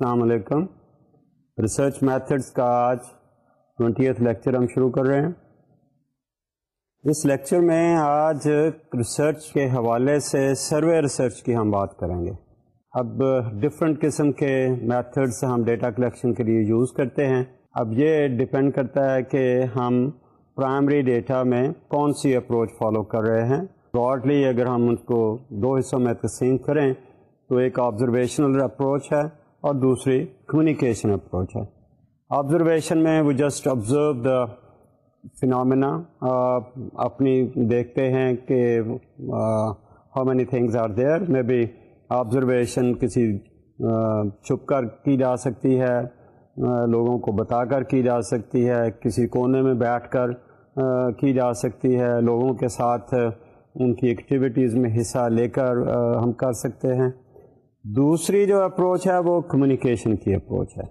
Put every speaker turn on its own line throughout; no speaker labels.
السلام علیکم۔ Research methods کا آج ٹوینٹیتھ لیکچر ہم شروع کر رہے ہیں۔ اس لیکچر میں آج ریسرچ کے حوالے سے سروے ریسرچ کی ہم بات کریں گے۔ اب ڈفرینٹ قسم کے میتھڈس ہم ڈیٹا کلیکشن کے لیے یوز کرتے ہیں۔ اب یہ ڈپینڈ کرتا ہے کہ ہم پرائمری ڈیٹا میں کون سی اپروچ فالو کر رہے ہیں۔ براڈلی اگر ہم ان کو دو حصوں میں تقسیم کریں تو ایک آبزرویشنل اپروچ ہے۔ اور دوسری کمیونیکیشن اپروچ ہے۔ آبزرویشن میں وہ جسٹ آبزرو دا فنامنا اپنی دیکھتے ہیں کہ how many things are there میں بھی آبزرویشن کسی چھپ کر کی جا سکتی ہے لوگوں کو بتا کر کی جا سکتی ہے، کسی کونے میں بیٹھ کر کی جا سکتی ہے۔ لوگوں کے ساتھ ان کی ایکٹیویٹیز میں حصہ لے کر ہم کر سکتے ہیں۔ دوسری جو اپروچ ہے وہ کمیونیکیشن کی اپروچ ہے۔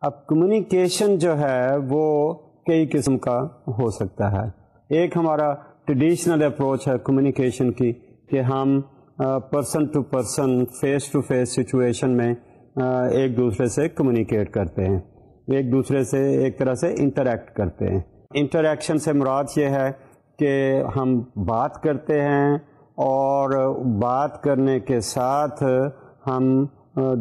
اب کمیونیکیشن جو ہے وہ کئی قسم کا ہو سکتا ہے۔ ایک ہمارا ٹریڈیشنل اپروچ ہے کمیونیکیشن کی کہ ہم person to person face to face situation میں ایک دوسرے سے کمیونیکیٹ کرتے ہیں۔ ایک دوسرے سے ایک طرح سے انٹریکٹ کرتے ہیں۔ انٹریکشن سے مراد یہ ہے کہ ہم بات کرتے ہیں اور بات کرنے کے ساتھ ہم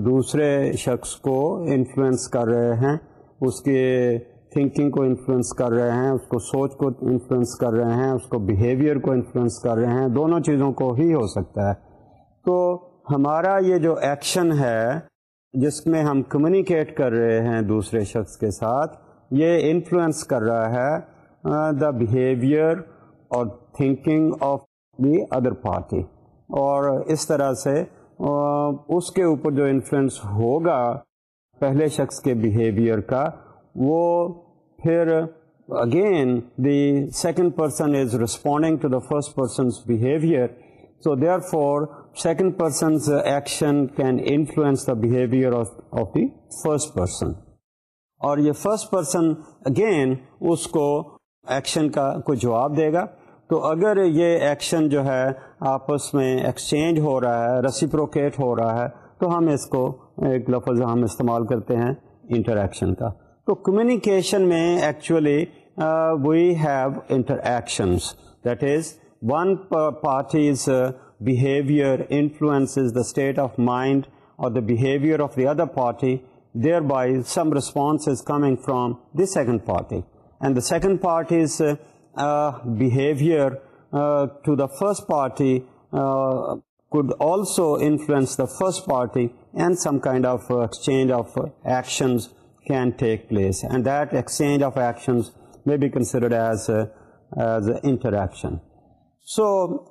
دوسرے شخص کو انفلوئنس کر رہے ہیں، اس کے تھنکنگ کو انفلوئنس کر رہے ہیں، اس کو سوچ کو انفلوئنس کر رہے ہیں، اس کو بیہیویئر کو انفلوئنس کر رہے ہیں، دونوں چیزوں کو ہی ہو سکتا ہے۔ تو ہمارا یہ جو ایکشن ہے، جس میں ہم کمیونیکیٹ کر رہے ہیں دوسرے شخص کے ساتھ، یہ انفلوئنس کر رہا ہے دا بیہیویئر اور thinking of the other party اور اس طرح سے اس کے اوپر جو انفلوئنس ہوگا پہلے شخص کے بیہیویئر کا، وہ پھر again the second person is responding to the first person's behaviour so therefore second person's action can influence the behaviour of the first person اور یہ فرسٹ پرسن اگین اس کو ایکشن کا کوئی جواب دے گا۔ تو اگر یہ ایکشن جو ہے آپس میں ایکسچینج ہو رہا ہے ریسیپروکیٹ ہو رہا ہے، تو ہم اس کو ایک لفظ ہم استعمال کرتے ہیں انٹریکشن کا۔ تو کمیونیکیشن میں actually we have interactions that is one party's behaviour influences the state of mind اور the behaviour of the other party thereby some response is coming from the second party and the second party is behavior uh, to the first party uh, could also influence the first party, and some kind of uh, exchange of actions can take place, and that exchange of actions may be considered as interaction. So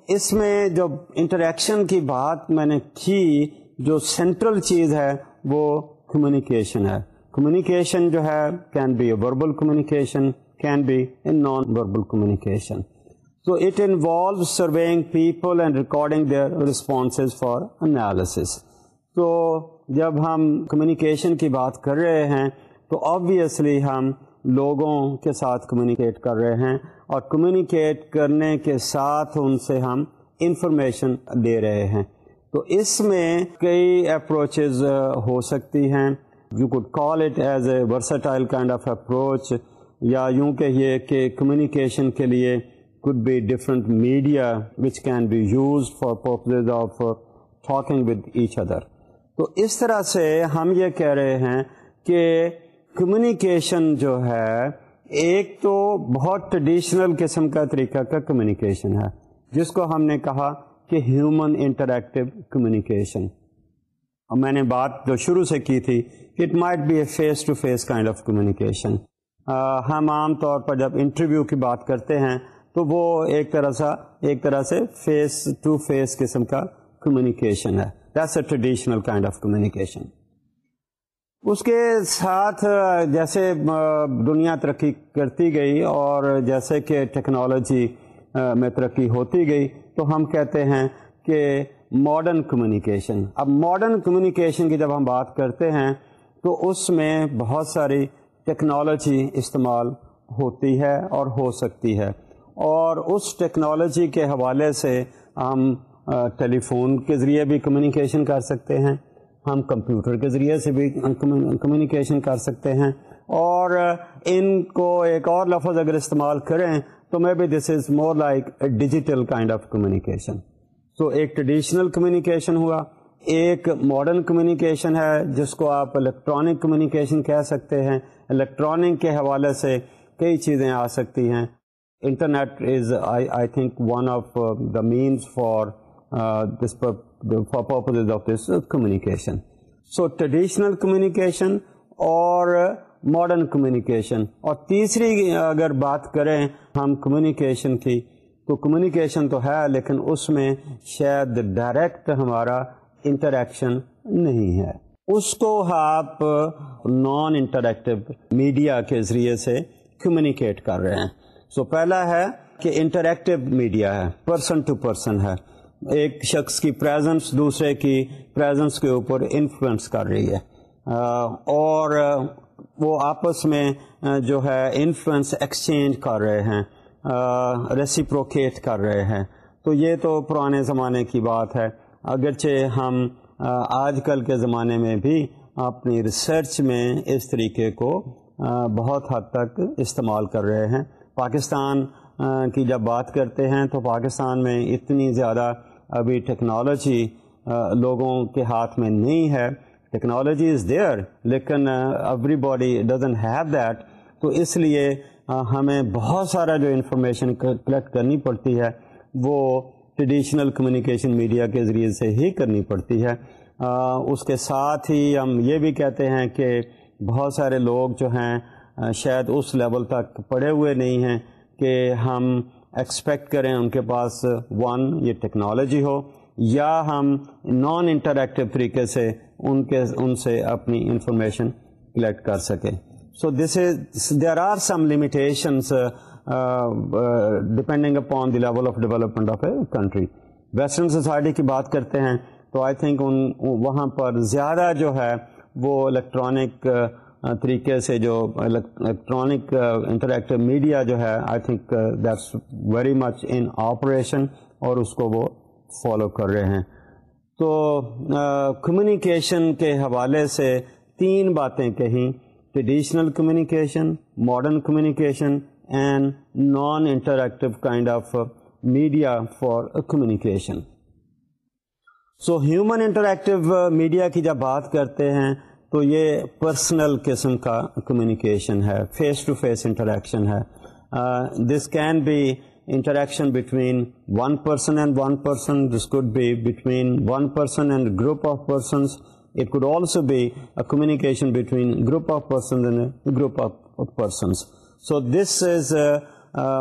اس میں جو interaction کی بات میں نے کی جو central چیز ہے وہ کمیونیکیشن ہے کمیونیکیشن جو ہے can be a verbal communication can be in non-verbal communication. So it involves surveying people and recording their responses for analysis. تو جب ہم کمیونیکیشن کی بات کر رہے ہیں، تو آبویسلی ہم لوگوں کے ساتھ کمیونیکیٹ کر رہے ہیں اور کمیونیکیٹ کرنے کے ساتھ ان سے ہم انفارمیشن دے رہے ہیں تو اس میں کئی اپروچز ہو سکتی ہیں you could call it as a versatile kind of approach یا یوں کہیے کہ کمیونیکیشن کے لیے could be different media which can be use for purpose of talking with each other تو اس طرح سے ہم یہ کہہ رہے ہیں کہ کمیونیکیشن جو ہے، ایک تو بہت ٹریڈیشنل قسم کا طریقہ کا کمیونیکیشن ہے، جس کو ہم نے کہا کہ ہیومن انٹریکٹیو کمیونیکیشن اور میں نے بات جو شروع سے کی تھی it might be a face to face kind of communication ہم عام طور پر جب انٹرویو کی بات کرتے ہیں تو وہ ایک طرح سا ایک طرح سے فیس ٹو فیس قسم کا کمیونیکیشن ہے۔ That's a traditional kind of communication اس کے ساتھ جیسے دنیا ترقی کرتی گئی اور جیسے کہ ٹیکنالوجی میں ترقی ہوتی گئی، تو ہم کہتے ہیں کہ ماڈرن کمیونیکیشن اب ماڈرن کمیونیکیشن کی جب ہم بات کرتے ہیں، تو اس میں بہت ساری ٹیکنالوجی استعمال ہوتی ہے اور ہو سکتی ہے۔ اور اس ٹیکنالوجی کے حوالے سے ہم ٹیلی فون کے ذریعے بھی کمیونیکیشن کر سکتے ہیں۔ ہم کمپیوٹر کے ذریعے سے بھی کمیونیکیشن کر سکتے ہیں۔ اور ان کو ایک اور لفظ اگر استعمال کریں تو میں بھی this is more like a digital kind of communication تو ایک ٹریڈیشنل کمیونیکیشن ہوا۔ ایک ماڈرن کمیونیکیشن ہے، جس کو آپ الیکٹرانک کمیونیکیشن کہہ سکتے ہیں۔ الیکٹرانک کے حوالے سے کئی چیزیں آ سکتی ہیں۔ Internet is I think one of the means for this for purpose of this communication so traditional communication اور ماڈرن کمیونیکیشن اور تیسری اگر بات کریں ہم کمیونیکیشن کی تو کمیونیکیشن تو ہے لیکن اس میں شاید ڈائریکٹ ہمارا انٹریکشن نہیں ہے اس کو آپ نان انٹریکٹیو میڈیا کے ذریعے سے کمیونیکیٹ کر رہے ہیں سو so, پہلا ہے کہ انٹریکٹیو میڈیا ہے پرسن ٹو پرسن ہے۔ ایک شخص کی پریزنس دوسرے کی پریزنس کے اوپر انفلوئنس کر رہی ہے۔ اور وہ آپس میں جو ہے انفلوئنس ایکسچینج کر رہے ہیں ریسیپروکیٹ کر رہے ہیں۔ تو یہ تو پرانے زمانے کی بات ہے۔ اگرچہ ہم آج کل کے زمانے میں بھی اپنی ریسرچ میں اس طریقے کو بہت حد تک استعمال کر رہے ہیں۔ پاکستان کی جب بات کرتے ہیں تو پاکستان میں اتنی زیادہ ابھی ٹیکنالوجی لوگوں کے ہاتھ میں نہیں ہے۔ ٹیکنالوجی از دیئر لیکن everybody doesn't have that تو اس لیے ہمیں بہت سارا جو انفارمیشن کلیکٹ کرنی پڑتی ہے، وہ ٹریڈیشنل کمیونیکیشن میڈیا کے ذریعے سے ہی کرنی پڑتی ہے۔ اس کے ساتھ ہی ہم یہ بھی کہتے ہیں کہ بہت سارے لوگ جو ہیں شاید اس لیول تک پڑے ہوئے نہیں ہیں کہ ہم ایکسپیکٹ کریں ان کے پاس ون یہ ٹیکنالوجی ہو، یا ہم نان انٹریکٹیو طریقے سے ان کے، ان سے اپنی انفارمیشن کلیکٹ کر سکیں۔ So this is there are some limitations depending upon the level of development of a country western society کی بات کرتے ہیں تو آئی تھنک ان، وہاں پر زیادہ جو ہے وہ الیکٹرانک طریقے سے جو الیکٹرانک انٹریکٹیو میڈیا جو ہے I think that's very much in operation اور اس کو وہ فالو کر رہے ہیں۔ تو uh, کمیونیکیشن کے حوالے سے تین باتیں کہیں traditional communication modern communication and non interactive kind of media for communication so human interactive media کی جب بات کرتے ہیں تو یہ پرسنل قسم کا کمیونیکیشن ہے فیس ٹو فیس انٹریکشن ہے this can be interaction between one person and one person this could be between one person and group of persons it could also be a communication between group of person and group of persons so this is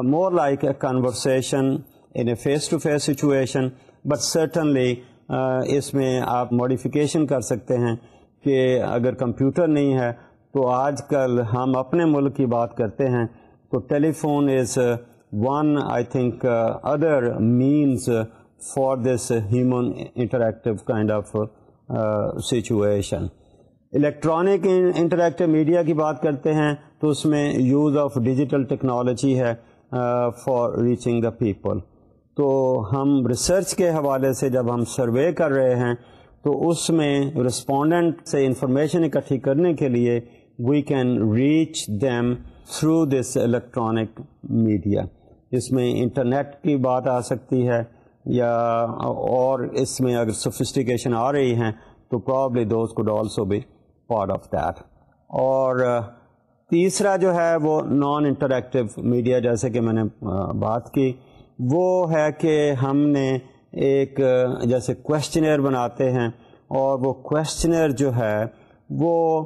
more like a conversation in a face to face situation but certainly اس میں آپ modification کر سکتے ہیں کہ اگر computer نہیں ہے تو آج کل ہم اپنے ملک کی بات کرتے ہیں تو telephone is one I think other means for this human interactive kind of situation electronic interactive media کی بات کرتے ہیں تو اس میں یوز آف ڈیجیٹل ٹیکنالوجی ہے فار ریچنگ دا پیپل تو ہم ریسرچ کے حوالے سے جب ہم سروے کر رہے ہیں تو اس میں رسپونڈنٹ سے انفارمیشن اکٹھی کرنے کے لیے we can reach them through this electronic media اس میں انٹرنیٹ کی بات آ سکتی ہے یا اور اس میں اگر سوفسٹیکیشن آ رہی ہیں تو probably those could also be part of that اور تیسرا جو ہے وہ نان انٹریکٹیو میڈیا جیسے کہ میں نے بات کی، وہ ہے کہ ہم نے ایک، جیسے کوشچنر بناتے ہیں، اور وہ کوشچنر جو ہے، وہ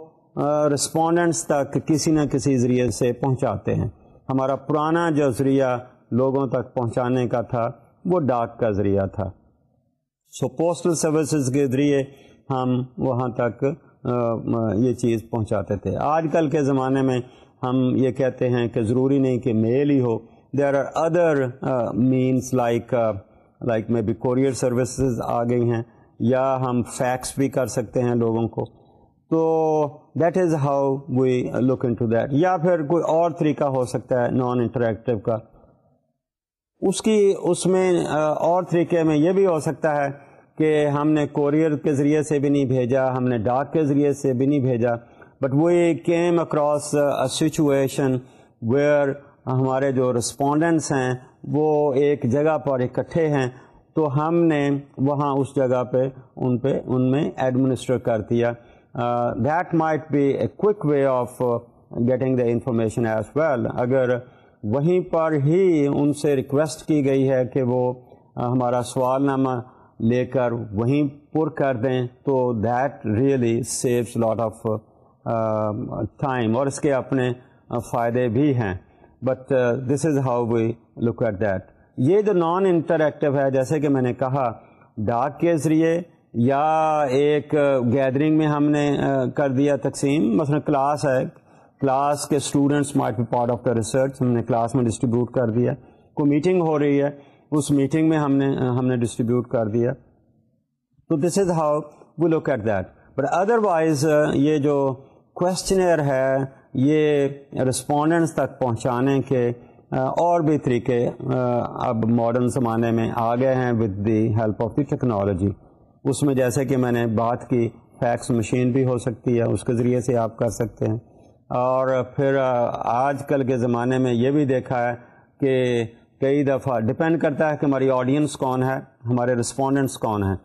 رسپونڈنٹس تک کسی نہ کسی ذریعے سے پہنچاتے ہیں۔ ہمارا پرانا جو ذریعہ لوگوں تک پہنچانے کا تھا، وہ ڈاک کا ذریعہ تھا۔ سو پوسٹل سروسز کے ذریعے ہم وہاں تک یہ چیز پہنچاتے تھے۔ آج کل کے زمانے میں ہم یہ کہتے ہیں کہ ضروری نہیں کہ میل ہی ہو۔ There are other means like like میں بھی کوریئر سروسز آ گئی ہیں، یا ہم فیکس بھی کر سکتے ہیں لوگوں کو۔ تو that is how we look into that یا پھر کوئی اور طریقہ ہو سکتا ہے نان انٹریکٹیو کا۔ اس کی، اس میں اور طریقے میں یہ بھی ہو سکتا ہے کہ ہم نے کوریئر کے ذریعے سے بھی نہیں بھیجا، ہم نے ڈاک کے ذریعے سے بھی نہیں بھیجا۔ But we came across situation where ہمارے جو رسپونڈنٹس ہیں وہ ایک جگہ پر اکٹھے ہیں، تو ہم نے وہاں اس جگہ پہ، ان پہ، ان میں ایڈمنسٹر کر دیا۔ That might be a quick way of getting the information as well اگر وہیں پر ہی ان سے ریکویسٹ کی گئی ہے کہ وہ ہمارا سوال نامہ لے کر وہیں پر کر دیں، تو that really saves lot of time اور اس کے اپنے فائدے بھی ہیں۔ But this is how we look at that یہ جو نان انٹریکٹیو ہے، جیسے کہ میں نے کہا ڈاک کے ذریعے یا ایک گیدرنگ میں ہم نے کر دیا تقسیم. مثلا کلاس ہے کلاس کے students might be part of the research ہم نے کلاس میں ڈسٹریبیوٹ کر دیا. کوئی میٹنگ ہو رہی ہے، اس میٹنگ میں ہم نے ہم نے ڈسٹریبیوٹ کر دیا. تو this is how we look at that but otherwise یہ جو کوشچنر ہے، یہ رسپونڈنٹس تک پہنچانے کے اور بھی طریقے اب ماڈرن زمانے میں آ گئے ہیں with the help of the technology اس میں جیسے کہ میں نے بات کی فیکس مشین بھی ہو سکتی ہے، اس کے ذریعے سے آپ کر سکتے ہیں. اور پھر آج کل کے زمانے میں یہ بھی دیکھا ہے کہ کئی دفعہ ڈپینڈ کرتا ہے کہ ہماری آڈینس کون ہے، ہمارے رسپونڈنٹس کون ہیں.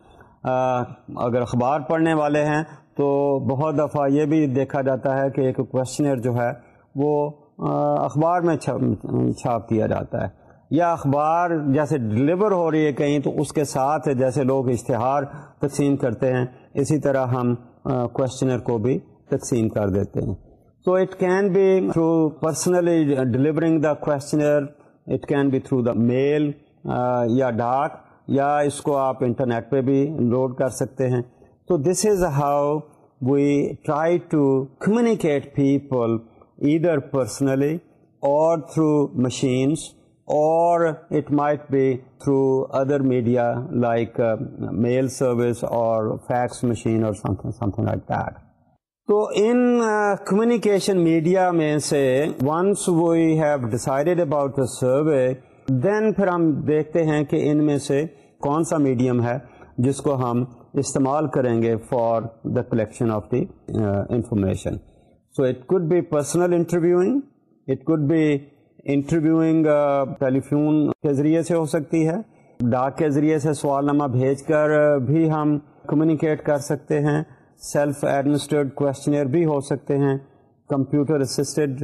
اگر اخبار پڑھنے والے ہیں تو بہت دفعہ یہ بھی دیکھا جاتا ہے کہ ایک کوشچنر جو ہے وہ اخبار میں چھاپ دیا جاتا ہے۔ یا اخبار جیسے ڈلیور ہو رہی ہے کہیں تو اس کے ساتھ جیسے لوگ اشتہار تقسیم کرتے ہیں اسی طرح ہم کوشچنر کو بھی تقسیم کر دیتے ہیں۔ So it can be through personally delivering the questionnaire, it can be through the mail یا ڈاک یا اس کو آپ انٹرنیٹ پہ بھی لوڈ کر سکتے ہیں۔ تو this is how we try to communicate people either personally or through machines or it might be through other media like mail service or fax machine or something like that تو ان communication media میں سے once we have decided about the survey then پھر ہم دیکھتے ہیں کہ ان میں سے کون سا میڈیم ہے جس کو ہم استعمال کریں گے for the collection of the information so it could be personal interviewing it could be interviewing telephone کے ذریعے سے ہو سکتی ہے، ڈاک کے ذریعے سے سوال نامہ بھیج کر بھی ہم کمیونیکیٹ کر سکتے ہیں سیلف ایڈمنسٹرڈ کوشچنر بھی ہو سکتے ہیں کمپیوٹر اسسٹڈ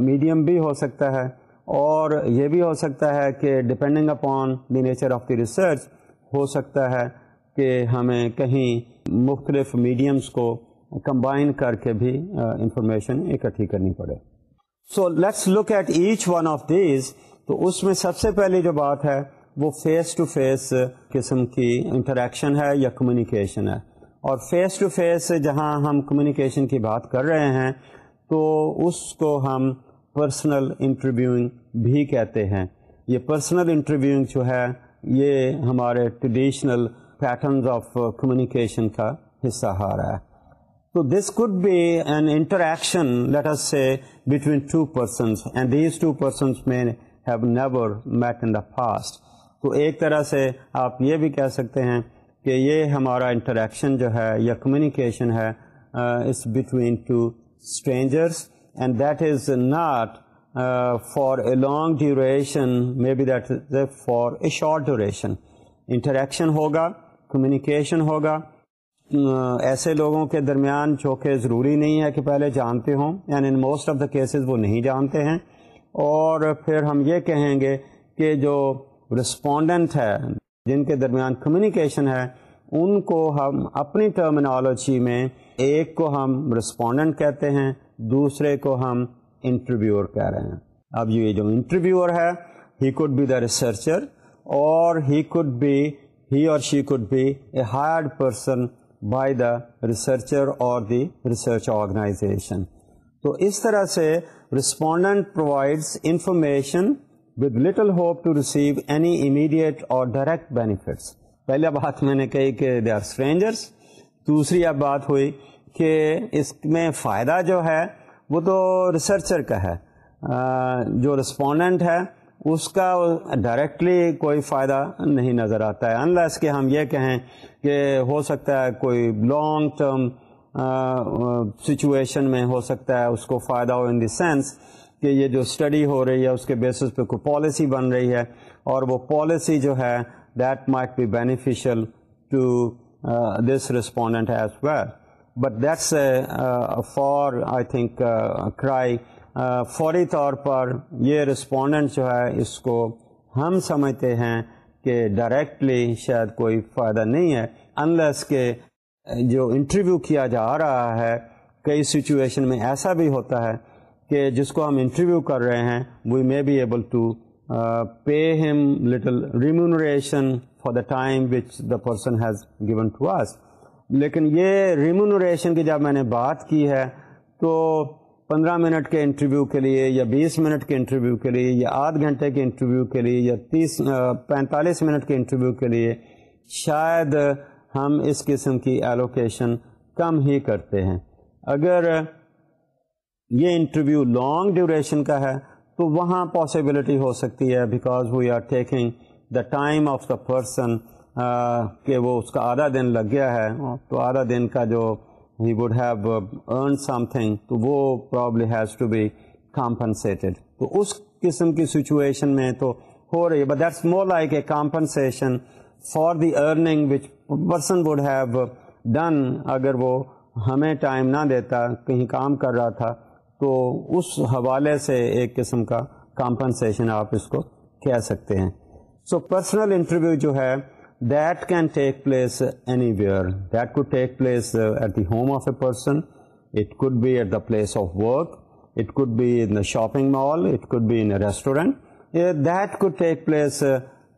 میڈیم بھی ہو سکتا ہے، اور یہ بھی ہو سکتا ہے کہ depending upon the nature of the research ہو سکتا ہے کہ ہمیں کہیں مختلف میڈیمس کو کمبائن کر کے بھی انفارمیشن اکٹھی کرنی پڑے so let's look at each one of these تو اس میں سب سے پہلی جو بات ہے وہ فیس ٹو فیس قسم کی انٹریکشن ہے یا کمیونیکیشن ہے اور فیس ٹو فیس جہاں ہم کمیونیکیشن کی بات کر رہے ہیں تو اس کو ہم پرسنل انٹرویوئنگ بھی کہتے ہیں یہ پرسنل انٹرویوئنگ جو ہے یہ ہمارے ٹریڈیشنل پیٹرنز آف کمیونیکیشن کا حصہ آ رہا ہے تو this could be an interaction let's say between two persons and these two persons may have never met in the past تو ایک طرح سے آپ یہ بھی کہہ سکتے ہیں کہ یہ ہمارا انٹریکشن جو ہے، یا کمیونیکیشن ہے اس between two strangers and that is not for a long duration may be that for a short duration interaction ہوگا کمیونیکیشن ہوگا ایسے لوگوں کے درمیان جو کہ ضروری نہیں ہے کہ پہلے جانتے ہوں and in most of the cases وہ نہیں جانتے ہیں۔ اور پھر ہم یہ کہیں گے کہ جو رسپونڈنٹ ہے، جن کے درمیان کمیونیکیشن ہے، ان کو ہم اپنی ٹرمینالوجی میں ایک کو ہم رسپونڈنٹ کہتے ہیں، دوسرے کو ہم انٹرویور کہہ رہے ہیں۔ اب یہ جو انٹرویور ہے he could be the researcher or he could be he or she could be a hired person by the researcher or the research organization تو اس طرح سے respondent provides information with little hope to receive any immediate or direct benefits پہلے بات میں نے کہی کہ دے آر اسٹرینجرس دوسری اب بات ہوئی کہ اس میں فائدہ جو ہے وہ تو ریسرچر کا ہے جو رسپونڈنٹ ہے اس کا ڈائریکٹلی کوئی فائدہ نہیں نظر آتا ہے۔ انلیس کہ ہم یہ کہیں کہ ہو سکتا ہے کوئی لانگ ٹرم سچویشن میں ہو سکتا ہے اس کو فائدہ ہو ان دی سینس کہ یہ جو اسٹڈی ہو رہی ہے، اس کے بیسس پہ کوئی پالیسی بن رہی ہے اور وہ پالیسی جو ہے that might be beneficial to this respondent as well but that's for I think کرائی فوری طور پر یہ رسپونڈنٹ جو ہے، اس کو ہم سمجھتے ہیں کہ ڈائریکٹلی شاید کوئی فائدہ نہیں ہے انلیس کہ جو انٹرویو کیا جا رہا ہے، کئی سچویشن میں ایسا بھی ہوتا ہے کہ جس کو ہم انٹرویو کر رہے ہیں we may be able to pay him little remuneration for the time which the person has given to us لیکن یہ ریمونریشن کی جب میں نے بات کی ہے، تو پندرہ منٹ کے انٹرویو کے لیے یا بیس منٹ کے انٹرویو کے لیے یا آدھ گھنٹے کے انٹرویو کے لیے یا تیس پینتالیس منٹ کے انٹرویو کے لیے شاید ہم اس قسم کی ایلوکیشن کم ہی کرتے ہیں۔ اگر یہ انٹرویو لانگ ڈیوریشن کا ہے تو وہاں پاسبلٹی ہو سکتی ہے because we are taking the time of the person کہ وہ اس کا آدھا دن لگ گیا ہے۔ تو آدھا دن کا جو he would have earn something تو وہ probably has to be compensated تو اس قسم کی سچویشن میں تو ہو رہی ہے but that's more like a compensation for the earning which person would have done اگر وہ ہمیں ٹائم نہ دیتا، کہیں کام کر رہا تھا، تو اس حوالے سے ایک قسم کا کمپنسیشن آپ اس کو کہہ سکتے ہیں. سو پرسنل انٹرویو جو ہے that can take place anywhere that could take place at the home of a person it could be at the place of work it could be in the shopping mall it could be in a restaurant that could take place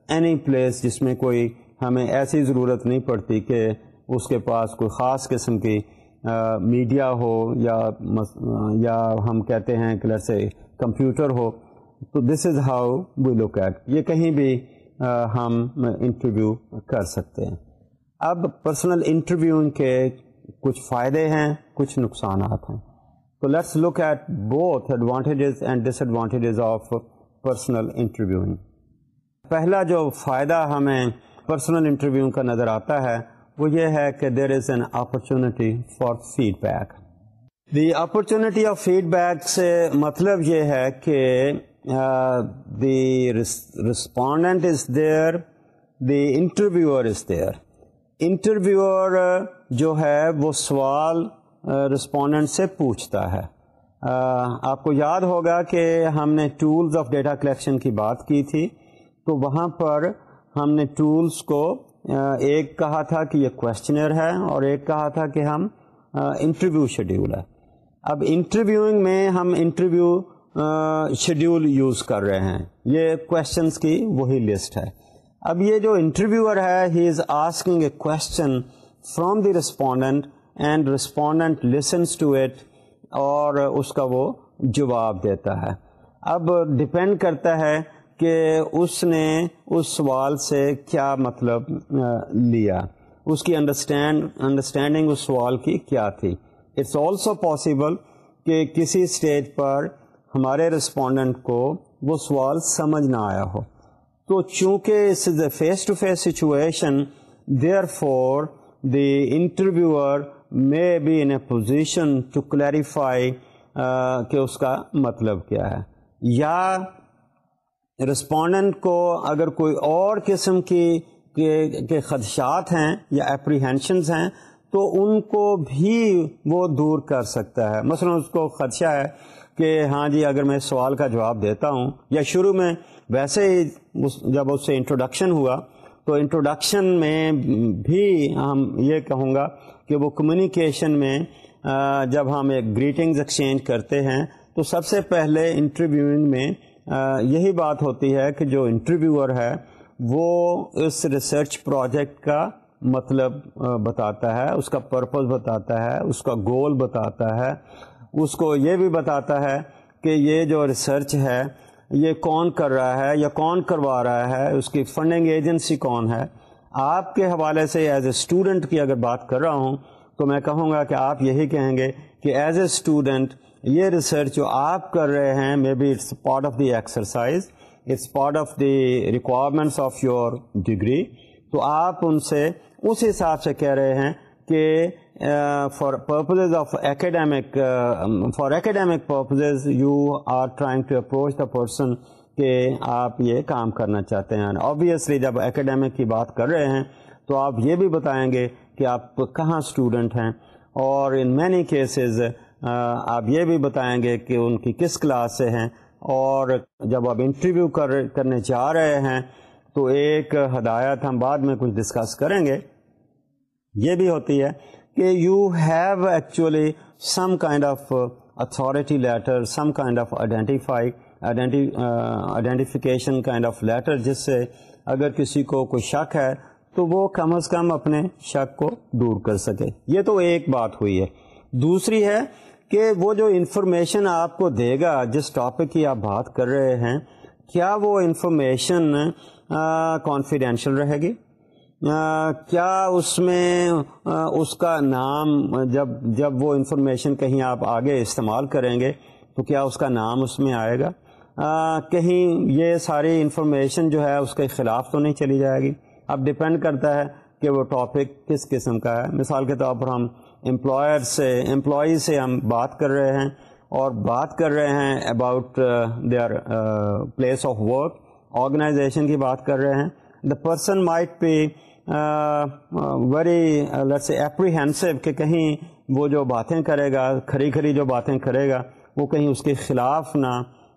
any place جس میں کوئی ہمیں ایسی ضرورت نہیں پڑتی کہ اس کے پاس کوئی خاص قسم کی میڈیا ہو یا یا ہم کہتے ہیں کہ سے کمپیوٹر ہو. تو this is how we look at یہ کہیں بھی ہم انٹرویو کر سکتے ہیں۔ اب پرسنل انٹرویو کے کچھ فائدے ہیں، کچھ نقصانات ہیں۔ تو let's look at both advantages and disadvantages of personal interviewing پہلا جو فائدہ ہمیں پرسنل انٹرویو کا نظر آتا ہے، وہ یہ ہے کہ there is an opportunity for feedback the opportunity of feedback سے مطلب یہ ہے کہ the respondent is there the interviewer is there interviewer جو ہے وہ سوال uh, رسپونڈنٹ سے پوچھتا ہے. Uh, آپ کو یاد ہوگا کہ ہم نے ٹولز آف ڈیٹا کلیکشن کی بات کی تھی. تو وہاں پر ہم نے ٹولز کو uh, ایک کہا تھا کہ یہ کوشچنر ہے اور ایک کہا تھا کہ ہم انٹرویو شیڈیول ہے. اب انٹرویوئنگ میں ہم انٹرویو شیڈیول یوز کر رہے ہیں۔ یہ کوشچنس کی وہی لسٹ ہے۔ اب یہ جو انٹرویور ہے he is asking a question from the respondent and respondent listens to it اور اس کا وہ جواب دیتا ہے۔ اب ڈپینڈ کرتا ہے کہ اس نے اس سوال سے کیا مطلب لیا۔ اس کی انڈرسٹینڈ انڈرسٹینڈنگ اس سوال کی کیا تھی۔ اٹس آلسو پاسبل کہ کسی اسٹیج پر ہمارے رسپونڈنٹ کو وہ سوال سمجھ نہ آیا ہو۔ تو چونکہ اس is a face to face situation therefore the interviewer may be in a position to clarify کہ اس کا مطلب کیا ہے۔ یا رسپونڈنٹ کو اگر کوئی اور قسم کی کے خدشات ہیں یا اپریہینشنز ہیں، تو ان کو بھی وہ دور کر سکتا ہے۔ مثلا اس کو خدشہ ہے۔ کہ ہاں جی اگر میں سوال کا جواب دیتا ہوں، یا شروع میں ویسے ہی جب اس سے انٹروڈکشن ہوا، تو انٹروڈکشن میں بھی ہم یہ کہوں گا کہ وہ کمیونیکیشن میں جب ہم ایک گریٹنگز ایکسچینج کرتے ہیں، تو سب سے پہلے انٹرویوئنگ میں یہی بات ہوتی ہے کہ جو انٹرویور ہے، وہ اس ریسرچ پروجیکٹ کا مطلب بتاتا ہے، اس کا پرپز بتاتا ہے، اس کا گول بتاتا ہے اس کو یہ بھی بتاتا ہے کہ یہ جو ریسرچ ہے، یہ کون کر رہا ہے یا کون کروا رہا ہے، اس کی فنڈنگ ایجنسی کون ہے؟ آپ کے حوالے سے ایز اے اسٹوڈنٹ کی اگر بات کر رہا ہوں، تو میں کہوں گا کہ آپ یہی کہیں گے کہ ایز اے اسٹوڈنٹ یہ ریسرچ جو آپ کر رہے ہیں maybe it's part of the exercise it's part of the requirements of your degree تو آپ ان سے اس حساب سے کہہ رہے ہیں کہ for purpose of academic for academic purposes you are trying to approach the person کہ آپ یہ کام کرنا چاہتے ہیں. آبویسلی جب اکیڈیمک کی بات کر رہے ہیں، تو آپ یہ بھی بتائیں گے کہ آپ کہاں اسٹوڈنٹ ہیں. اور ان مینی کیسز آپ یہ بھی بتائیں گے کہ ان کی کس کلاس سے ہیں. اور جب آپ انٹرویو کر، کرنے جا رہے ہیں، تو ایک ہدایت ہم بعد میں کچھ ڈسکس کریں گے. یہ بھی ہوتی ہے. کہ you have actually some kind of authority letter some kind of identify identification kind of letter جس سے اگر کسی کو کوئی شک ہے، تو وہ کم از کم اپنے شک کو دور کر سکے۔ یہ تو ایک بات ہوئی ہے۔ دوسری ہے کہ وہ جو انفارمیشن آپ کو دے گا، جس ٹاپک کی آپ بات کر رہے ہیں، کیا وہ انفارمیشن کانفیڈینشیل رہے گی؟ کیا اس میں اس کا نام، جب جب وہ انفارمیشن کہیں آپ آگے استعمال کریں گے، تو کیا اس کا نام اس میں آئے گا؟ کہیں یہ ساری انفارمیشن جو ہے، اس کے خلاف تو نہیں چلی جائے گی؟ اب ڈپینڈ کرتا ہے کہ وہ ٹاپک کس قسم کا ہے۔ مثال کے طور پر ہم امپلائر سے امپلائی سے ہم بات کر رہے ہیں، اور بات کر رہے ہیں about their place of work organization کی بات کر رہے ہیں۔ The person might be very let's apprehensive کہ کہیں وہ جو باتیں کرے گا، کھری کھری جو باتیں کرے گا، وہ کہیں اس کے خلاف نہ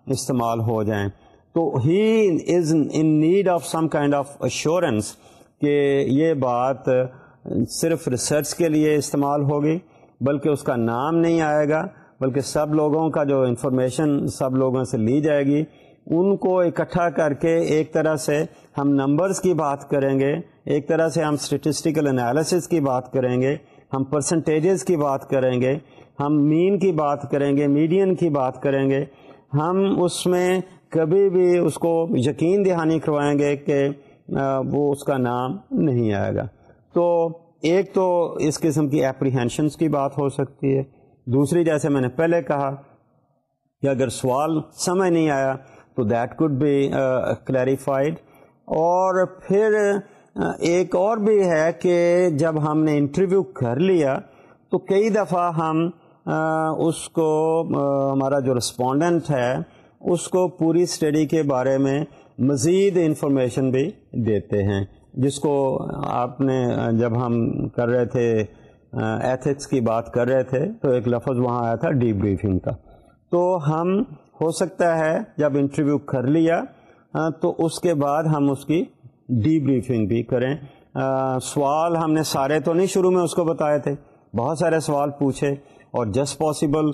استعمال ہو جائیں۔ تو he is in need of some kind of assurance کہ یہ بات صرف ریسرچ کے لیے استعمال ہوگی، بلکہ اس کا نام نہیں آئے گا، بلکہ سب لوگوں کا جو انفارمیشن سب لوگوں سے لی جائے گی۔ ان کو اکٹھا کر کے ایک طرح سے ہم نمبرز کی بات کریں گے، ایک طرح سے ہم اسٹیٹسٹیکل انالیسس کی بات کریں گے، ہم پرسنٹیجز کی بات کریں گے، ہم مین کی بات کریں گے میڈین کی بات کریں گے۔ ہم اس میں کبھی بھی اس کو یقین دہانی کروائیں گے کہ وہ اس کا نام نہیں آئے گا۔ تو ایک تو اس قسم کی اپریہینشنس کی بات ہو سکتی ہے۔ دوسری، جیسے میں نے پہلے کہا کہ اگر سوال سمجھ نہیں آیا تو دیٹ کوڈ بی کلیریفائڈ اور پھر uh, ایک اور بھی ہے کہ جب ہم نے انٹرویو کر لیا، تو کئی دفعہ ہم uh, اس کو uh, ہمارا جو رسپونڈنٹ ہے، اس کو پوری اسٹڈی کے بارے میں مزید انفارمیشن بھی دیتے ہیں۔ جس کو آپ نے جب ہم کر رہے تھے ایتھکس کی بات کر رہے تھے، تو ایک لفظ وہاں آیا تھا ڈی بریفنگ کا۔ تو ہم ہو سکتا ہے جب انٹرویو کر لیا ہاں، تو اس کے بعد ہم اس کی ڈی بریفنگ بھی کریں۔ سوال ہم نے سارے تو نہیں شروع میں اس کو بتائے تھے، بہت سارے سوال پوچھے اور جسٹ پاسبل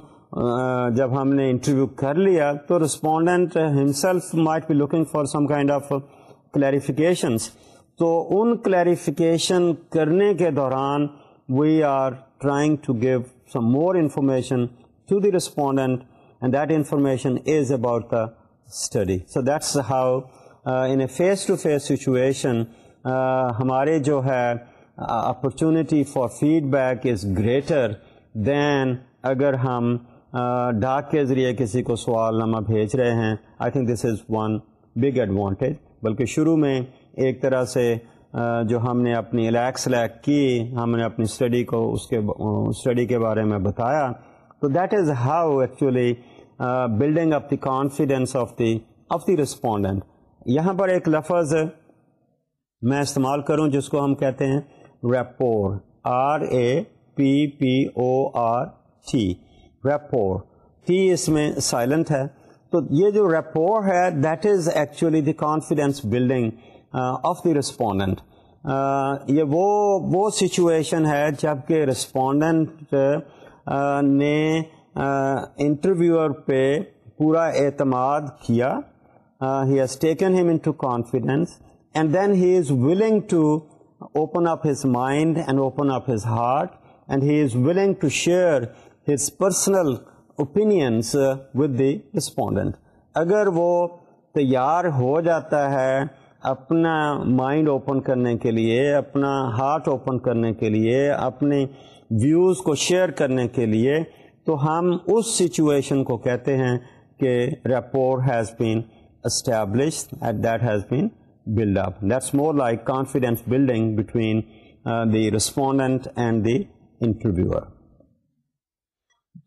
جب ہم نے انٹرویو کر لیا تو respondent himself might be looking for some kind of clarifications تو ان کلیریفیکیشن کرنے کے دوران we are trying to give some more information to the respondent and that information is about the study so that's how in a face to face situation ہمارے جو ہے opportunity for feedback is greater than اگر ہم uh, ڈاک کے ذریعے کسی کو سوال نامہ بھیج رہے ہیں۔ I think this is one big advantage بلکہ شروع میں ایک طرح سے uh, جو ہم نے اپنی الیک سلیکٹ کی، ہم نے اپنی اسٹڈی کو اس کے uh, اسٹڈی کے بارے میں بتایا تو that is how actually building up the confidence of the of the respondent یہاں پر ایک لفظ میں استعمال کروں جس کو ہم کہتے ہیں rapport R A P P O R T rapport T اس میں سائلنٹ ہے. تو یہ جو ریپور ہے that is actually the confidence building of the respondent یہ وہ وہ سچویشن ہے جبکہ رسپونڈنٹ uh, نے انٹرویور پہ پورا اعتماد کیا۔ He has taken him into confidence and then he is willing to open up his mind and open up his heart and he is willing to share his personal opinions with the respondent اگر وہ تیار ہو جاتا ہے اپنا mind open کرنے کے لیے، اپنا ہارٹ اوپن کرنے کے لیے، اپنے ویوز کو شیئر کرنے کے لیے تو ہم اس سچویشن کو کہتے ہیں کہ rapport has been establish at that has been build up that's more like confidence building between the respondent and the interview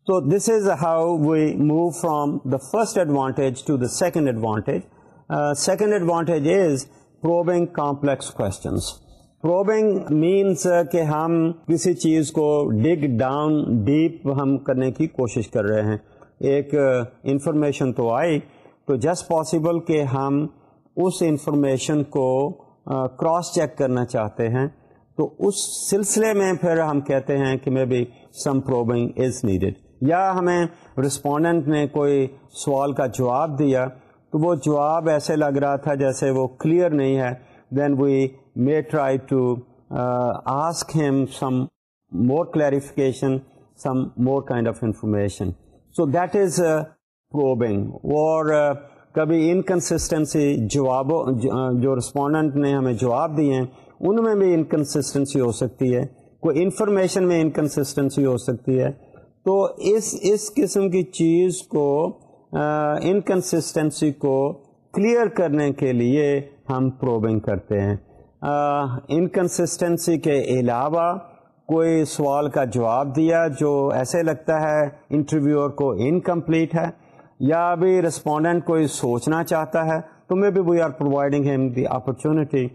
تو this is how we move from the first advantage to the second advantage second advantage is probing complex questions probing means uh, کہ ہم کسی چیز کو ڈگ down deep ہم کرنے کی کوشش کر رہے ہیں۔ ایک uh, انفارمیشن تو آئی، تو جسٹ پاسبل کہ ہم اس انفارمیشن کو uh, کراس چیک کرنا چاہتے ہیں۔ تو اس سلسلے میں پھر ہم کہتے ہیں کہ maybe some probing is needed یا ہمیں رسپونڈنٹ نے کوئی سوال کا جواب دیا، تو وہ جواب ایسے لگ رہا تھا جیسے وہ کلیئر نہیں ہے۔ Then we may try to uh, ask him some more clarification, some more kind of information. So that is uh, probing. Or uh, کبھی انکنسسٹنسی جوابوں جو رسپونڈنٹ نے ہمیں جواب دیے ہیں ان میں بھی انکنسسٹنسی ہو سکتی ہے کوئی انفارمیشن میں انکنسسٹنسی ہو سکتی ہے تو اس اس قسم کی چیز کو انکنسسٹنسی کو کلیئر کرنے کے لیے ہم پروبنگ کرتے ہیں انکنسسٹنسی کے علاوہ کوئی سوال کا جواب دیا جو ایسے لگتا ہے انٹرویور کو انکمپلیٹ ہے یا ابھی رسپونڈنٹ کوئی سوچنا چاہتا ہے، تو maybe we are providing him the opportunity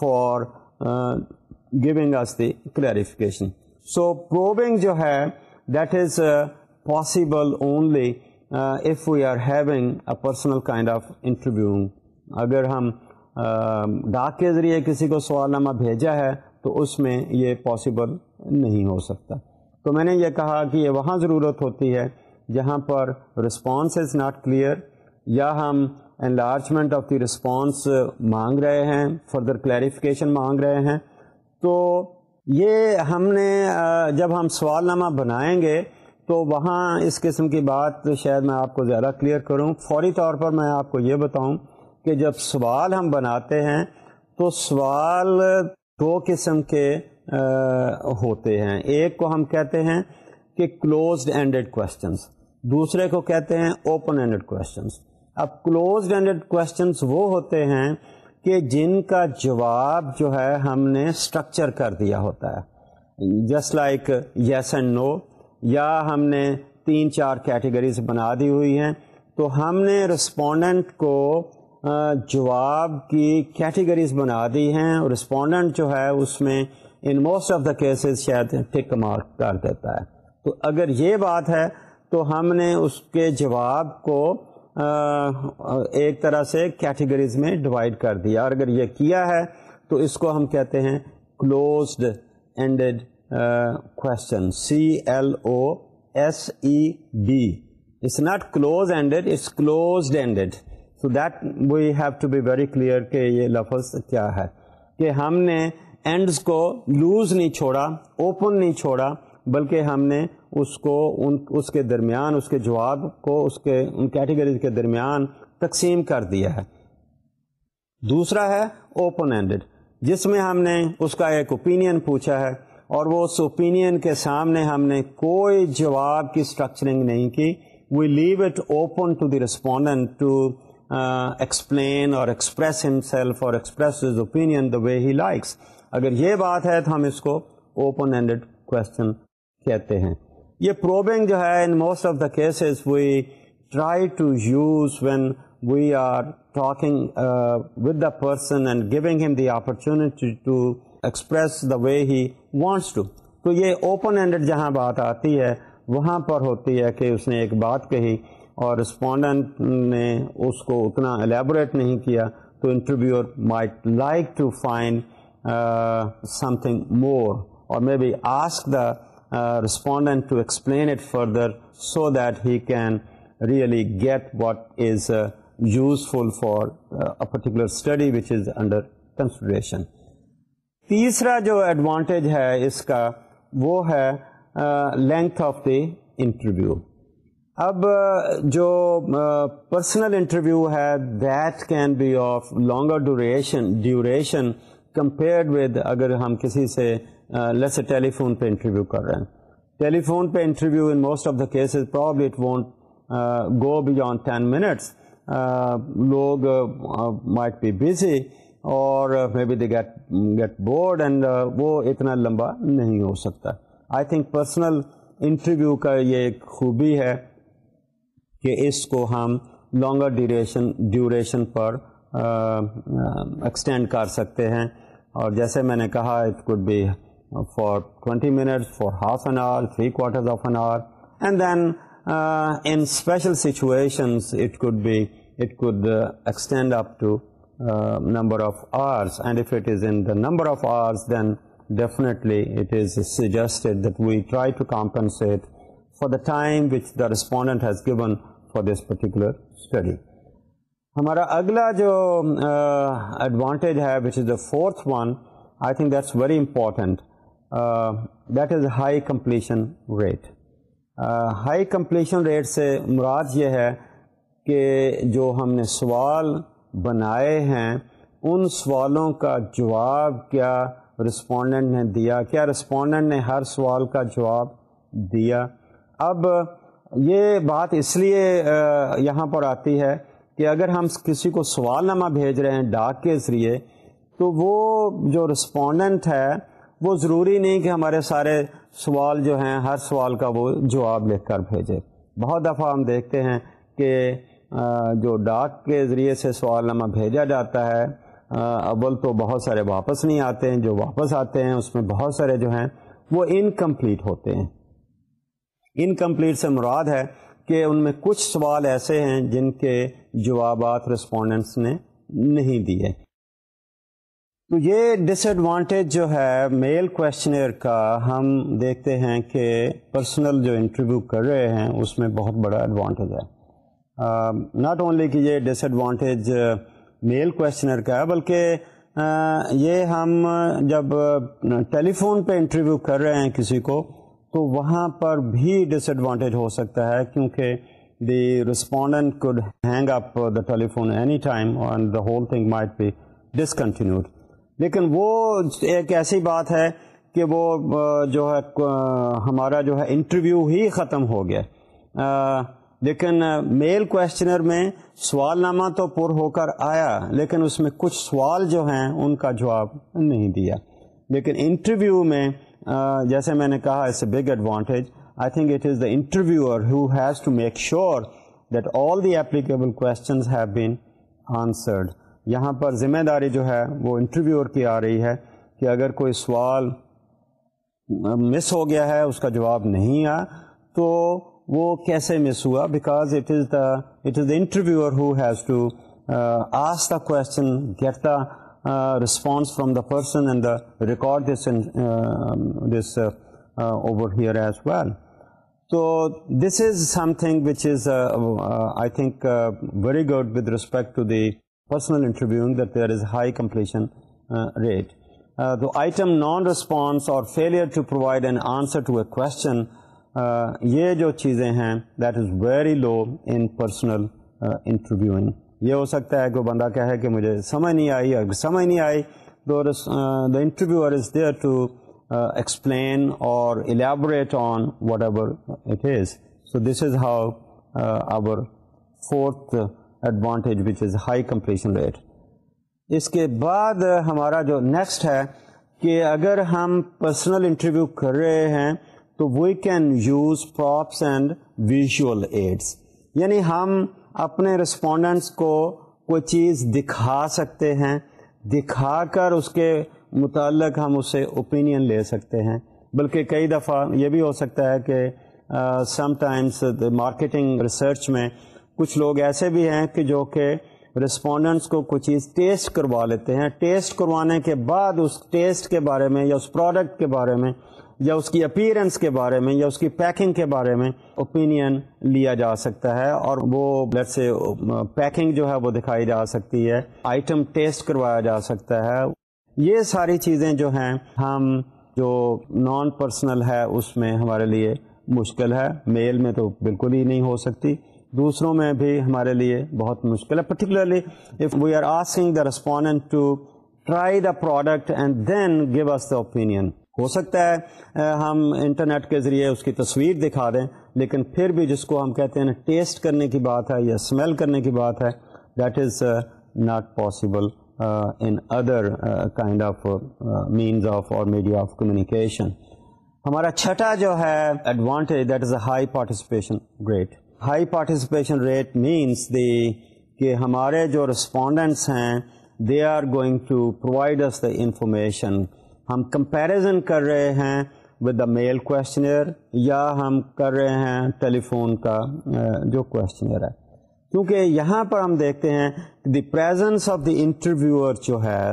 for giving us the clarification so probing جو ہے that is possible only if we are having a personal kind of interview اگر ہم ڈاک کے ذریعے کسی کو سوال نامہ بھیجا ہے تو اس میں یہ پاسبل نہیں ہو سکتا۔ تو میں نے یہ کہا کہ یہ وہاں ضرورت ہوتی ہے جہاں پر رسپانس از ناٹ کلیئر یا ہم انلارجمنٹ آف دی رسپانس مانگ رہے ہیں فردر کلیریفیکیشن مانگ رہے ہیں۔ تو یہ ہم نے جب ہم سوال نامہ بنائیں گے تو وہاں اس قسم کی بات شاید میں آپ کو زیادہ کلیئر کروں۔ فوری طور پر میں آپ کو یہ بتاؤں کہ جب سوال ہم بناتے ہیں تو سوال دو قسم کے ہوتے ہیں۔ ایک کو ہم کہتے ہیں کہ کلوزڈ اینڈیڈ کوشچنس دوسرے کو کہتے ہیں اوپن اینڈیڈ کوشچنس اب کلوزڈ اینڈیڈ کوشچنس وہ ہوتے ہیں کہ جن کا جواب جو ہے ہم نے اسٹرکچر کر دیا ہوتا ہے۔ Just like yes and no یا ہم نے تین چار کیٹیگریز بنا دی ہوئی ہیں۔ تو ہم نے رسپونڈنٹ کو جواب کی کیٹیگریز بنا دی ہیں۔ اور رسپونڈنٹ جو ہے، اس میں in most of the cases شاید ٹک مارک کر دیتا ہے۔ تو اگر یہ بات ہے، تو ہم نے اس کے جواب کو ایک طرح سے کیٹیگریز میں ڈیوائڈ کر دیا۔ اور اگر یہ کیا ہے، تو اس کو ہم کہتے ہیں closed ended question C L O S E D it's not close ended it's closed ended so that we have to be very clear کہ یہ لفظ کیا ہے کہ ہم نے اینڈز کو لوز نہیں چھوڑا اوپن نہیں چھوڑا، بلکہ ہم نے اس کو، ان، اس کے درمیان، اس کے جواب کو، اس کے، ان کیٹیگریز کے درمیان تقسیم کر دیا ہے۔ دوسرا ہے اوپن اینڈیڈ جس میں ہم نے اس کا ایک اوپینین پوچھا ہے اور وہ اس اوپینین کے سامنے ہم نے کوئی جواب کی اسٹرکچرنگ نہیں کی۔ We leave it open to the respondent to explain or express himself or express his opinion the way he likes اگر یہ بات ہے تو ہم اس کو اوپن ہینڈیڈ کوشچن کہتے ہیں۔ یہ پروبنگ جو ہے in most of the cases we try to use when we are talking with the person and giving him the opportunity to express the way he wants to تو یہ open handed جہاں بات آتی ہے، وہاں پر ہوتی ہے کہ اس نے ایک بات کہی۔ اور رسپونڈنٹ نے اس کو اتنا الیبوریٹ نہیں کیا تو interviewer might like to find something more or maybe ask the respondent to explain it further so that he can really get what is useful for particular study which is under consideration تیسرا جو advantage ہے اس کا وہ ہے length of the interview اب جو personal interview ہے that can be of longer duration duration compared with اگر ہم کسی سے لیس ٹیلی فون پہ انٹرویو کر رہے ہیں۔ ٹیلی فون پہ interview in most of the cases probably it won't go beyond ten minutes لوگ might be busy or maybe they get get bored and وہ اتنا لمبا نہیں ہو سکتا۔ آئی تھنک پرسنل انٹرویو کا یہ ایک خوبی ہے۔ کہ اس کو ہم لانگر ڈیوریشن ڈیوریشن پر ایکسٹینڈ کر سکتے ہیں۔ اور جیسے میں نے کہا it could be for twenty minutes for half an hour three quarters of an hour and then in special situations it could be it could extend up to number of hours and if it is in the number of hours then definitely it is suggested that we try to compensate for the time which the respondent has given for this particular study ہمارا اگلا جو advantage ہے which is the fourth one I think that's very important that is high completion rate high completion rate سے مراد یہ ہے کہ جو ہم نے سوال بنائے ہیں، ان سوالوں کا جواب کیا رسپونڈنٹ نے دیا؟ کیا رسپونڈنٹ نے ہر سوال کا جواب دیا؟ اب یہ بات اس لیے یہاں پر آتی ہے کہ اگر ہم کسی کو سوال نامہ بھیج رہے ہیں ڈاک کے ذریعے، تو وہ جو رسپونڈنٹ ہے، وہ ضروری نہیں کہ ہمارے سارے سوال جو ہیں، ہر سوال کا وہ جواب لکھ کر بھیجے۔ بہت دفعہ ہم دیکھتے ہیں کہ جو ڈاک کے ذریعے سے سوال نامہ بھیجا جاتا ہے اول تو بہت سارے واپس نہیں آتے ہیں، جو واپس آتے ہیں، اس میں بہت سارے جو ہیں، وہ انکمپلیٹ ہوتے ہیں۔ انکمپلیٹ سے مراد ہے کہ ان میں کچھ سوال ایسے ہیں جن کے جوابات رسپونڈنٹس نے نہیں دیے۔ تو یہ ڈس ایڈوانٹیج جو ہے میل کوشچنر کا ہم دیکھتے ہیں کہ پرسنل جو انٹرویو کر رہے ہیں اس میں بہت بڑا ایڈوانٹیج ہے۔ ناٹ اونلی کہ یہ ڈس ایڈوانٹیج میل کوشچنر کا ہے، بلکہ یہ ہم جب ٹیلی فون پہ انٹرویو کر رہے ہیں کسی کو تو وہاں پر بھی ڈس ایڈوانٹیج ہو سکتا ہے کیونکہ the respondent could hang up the telephone any time and the whole thing might be discontinued لیکن وہ ایک ایسی بات ہے کہ وہ جو ہے ہمارا جو ہے انٹرویو ہی ختم ہو گیا. لیکن میل کوشچنر میں سوال نامہ تو پر ہو کر آیا، لیکن اس میں کچھ سوال جو ہیں، ان کا جواب نہیں دیا. لیکن انٹرویو میں جیسے میں نے کہا it's a big advantage I think it is the interviewer who has to make sure that all the applicable questions have been answered یہاں پر ذمہ داری جو ہے، وہ انٹرویور کی آ رہی ہے کہ اگر کوئی سوال مس ہو گیا ہے، اس کا جواب نہیں آ تو وہ کیسے مس ہوا؟ Because it is the it is the interviewer who has to ask the question get the response from the person and record this uh, over here as well. So this is something which is uh, I think very good with respect to the personal interviewing, that there is high completion rate. The item non-response or failure to provide an answer to a question, ye jo cheezein hain, that is very low in personal interviewing. یہ ہو سکتا ہے کہ بندہ کہے کہ مجھے سمجھ نہیں آئی اگر سمجھ نہیں آئی، تو the interview is there to explain or elaborate on whatever it is so this is how our fourth advantage which is high completion rate اس کے بعد ہمارا جو نیکسٹ ہے کہ اگر ہم پرسنل انٹرویو کر رہے ہیں تو we can use props and visual aids یعنی ہم اپنے رسپونڈنٹس کو کوئی چیز دکھا سکتے ہیں۔ دکھا کر اس کے متعلق ہم اسے اوپینین لے سکتے ہیں۔ بلکہ کئی دفعہ یہ بھی ہو سکتا ہے کہ سم ٹائمس مارکیٹنگ ریسرچ میں کچھ لوگ ایسے بھی ہیں کہ جو کہ رسپونڈنٹس کو کوئی چیز ٹیسٹ کروا لیتے ہیں۔ ٹیسٹ کروانے کے بعد اس ٹیسٹ کے بارے میں یا اس پروڈکٹ کے بارے میں یا اس کی اپیرنس کے بارے میں یا اس کی پیکنگ کے بارے میں اوپینین لیا جا سکتا ہے اور وہ بلڈ سے پیکنگ جو ہے وہ دکھائی جا سکتی ہے آئٹم ٹیسٹ کروایا جا سکتا ہے۔ یہ ساری چیزیں جو ہیں، ہم جو نان پرسنل ہے، اس میں ہمارے لیے مشکل ہے۔ میل میں تو بالکل ہی نہیں ہو سکتی۔ دوسروں میں بھی ہمارے لیے بہت مشکل ہے۔ Particularly if we are asking the respondent to try the product and then give us the opinion ہو سکتا ہے ہم انٹرنیٹ کے ذریعے اس کی تصویر دکھا دیں، لیکن پھر بھی جس کو ہم کہتے ہیں ٹیسٹ کرنے کی بات ہے یا اسمیل کرنے کی بات ہے that is not possible in other kind of means of اور میڈیا آف کمیونیکیشن ہمارا چھٹا جو ہے advantage that is a high participation rate high participation rate means the کہ ہمارے جو رسپونڈنٹس ہیں they are going to provide us the information ہم کمپیریزن کر رہے ہیں ود دا میل کوشچنر یا ہم کر رہے ہیں ٹیلی فون کا جو کوشچنر ہے۔ کیونکہ یہاں پر ہم دیکھتے ہیں the presence of the interviewer جو ہے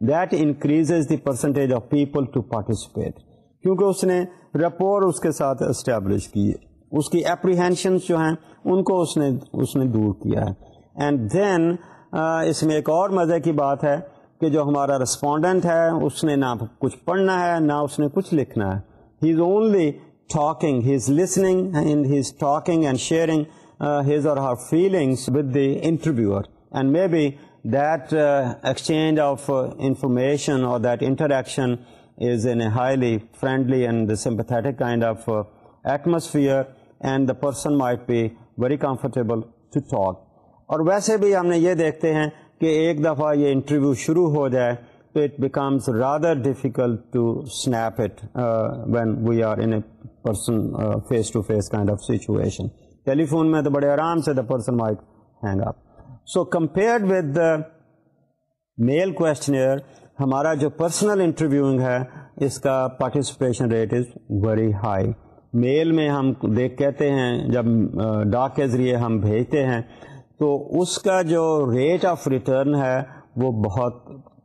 that increase the percentage of people to participate کیونکہ اس نے رپور اس کے ساتھ اسٹیبلش کی اس کی اپریہینشنس جو ہیں، ان کو اس نے اس نے دور کیا ہے۔ اینڈ دین اس میں ایک اور مزے کی بات ہے۔ کہ جو ہمارا رسپونڈنٹ ہے، اس نے نہ کچھ پڑھنا ہے، نہ اس نے کچھ لکھنا ہے۔ He is only talking he is listening and he is talking and sharing his or her feelings with the interviewer and may be that exchange of information or that interaction is in a highly friendly and sympathetic kind of atmosphere and the person might be very comfortable to talk اور ویسے بھی ہم نے یہ دیکھتے ہیں کہ ایک دفعہ یہ انٹرویو شروع ہو جائے تو it becomes rather difficult to snap it when we are in a person face to face kind of situation telephone میں تو بڑے آرام سے the person might hang up so compared with mail questionnaire ہمارا جو پرسنل انٹرویوئنگ ہے، اس کا participation rate is very high mail میں ہم دیکھ کہتے ہیں جب uh, ڈاک کے ذریعے ہم بھیجتے ہیں تو اس کا جو ریٹ آف ریٹرن ہے وہ بہت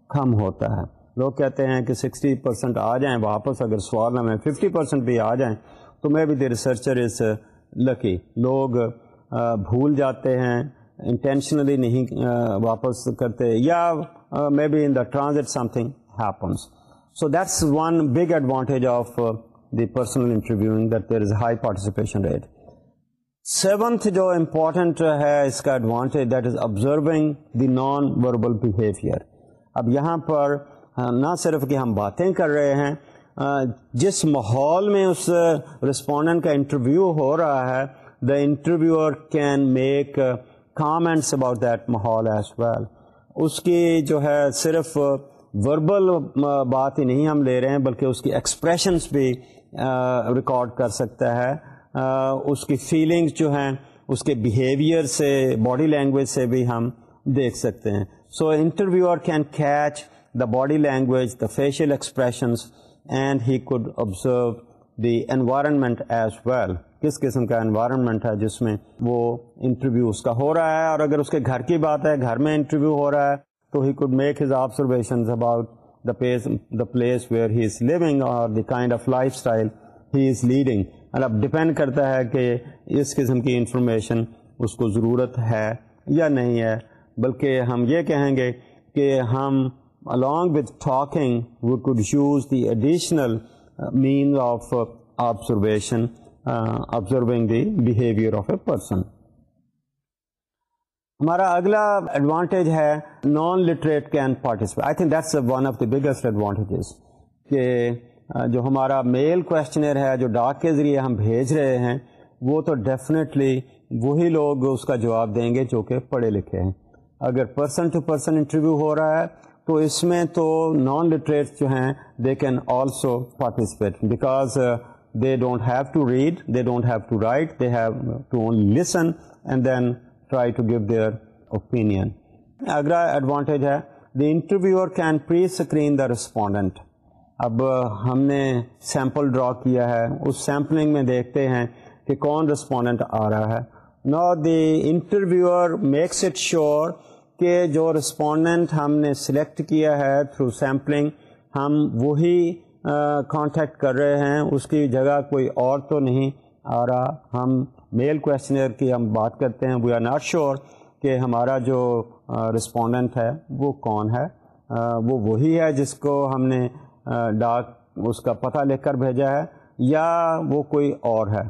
کم ہوتا ہے۔ لوگ کہتے ہیں کہ سکسٹی پرسینٹ آ جائیں واپس، اگر سوال ہمیں ففٹی پرسینٹ بھی آ جائیں تو میں بھی دی ریسرچر از لکی لوگ بھول جاتے ہیں انٹینشنلی نہیں واپس کرتے یا may be in the transit something happens so that's one big advantage of the personal interview that there is high participation rate seventh جو امپورٹنٹ ہے اس کا advantage that is observing the non verbal behaviour اب یہاں پر نہ صرف کہ ہم باتیں کر رہے ہیں جس ماحول میں اس رسپونڈنٹ کا انٹرویو ہو رہا ہے the interviewer can make comments about that ماحول ایز ویل اس کی جو ہے صرف وربل بات ہی نہیں ہم لے رہے ہیں، بلکہ اس کی ایکسپریشنس بھی ریکارڈ کر سکتا ہے۔ اس کی فیلنگس جو ہیں، اس کے بیہیویئر سے باڈی لینگویج سے بھی ہم دیکھ سکتے ہیں۔ So interviewer can catch the body language the facial expressions and he could observe the environment as well کس قسم کا انوائرمنٹ ہے جس میں وہ انٹرویو اس کا ہو رہا ہے؟ اور اگر اس کے گھر کی بات ہے، گھر میں انٹرویو ہو رہا ہے، تو he could make his observation about the place the place where he is living or the kind of lifestyle he is leading اور اب ڈپینڈ کرتا ہے کہ اس قسم کی انفارمیشن اس کو ضرورت ہے یا نہیں ہے۔ بلکہ ہم یہ کہیں گے کہ ہم along with talking we could use the additional uh, means of uh, observation uh, observing the behavior of a person. ہمارا اگلا ایڈوانٹیج ہے non literate can participate I think that's one of the biggest advantages کہ جو ہمارا mail questionnaire ہے، جو ڈاک کے ذریعے ہم بھیج رہے ہیں، وہ تو ڈیفینیٹلی وہی لوگ اس کا جواب دیں گے جو کہ پڑھے لکھے ہیں۔ اگر پرسن ٹو پرسن انٹرویو ہو رہا ہے، تو اس میں تو نان لٹریٹ جو ہیں they can also participate because they don't have to read they don't have to write they have to only listen and then try to give their opinion اگلا ایڈوانٹیج ہے the interviewer can pre screen the respondent اب ہم نے sample draw کیا ہے۔ اس sampling میں دیکھتے ہیں کہ کون رسپونڈنٹ آ رہا ہے۔ No the interviewer makes it sure کہ جو رسپونڈنٹ ہم نے سلیکٹ کیا ہے تھرو سیمپلنگ ہم وہی کانٹیکٹ کر رہے ہیں۔ اس کی جگہ کوئی اور تو نہیں آ رہا۔ ہم میل کوشچنر کی ہم بات کرتے ہیں۔ وی آر ناٹ شیور کہ ہمارا جو رسپونڈنٹ ہے وہ کون ہے۔ وہ وہی ہے جس کو ہم نے ڈاک اس کا پتہ لکھ کر بھیجا ہے یا وہ کوئی اور ہے؟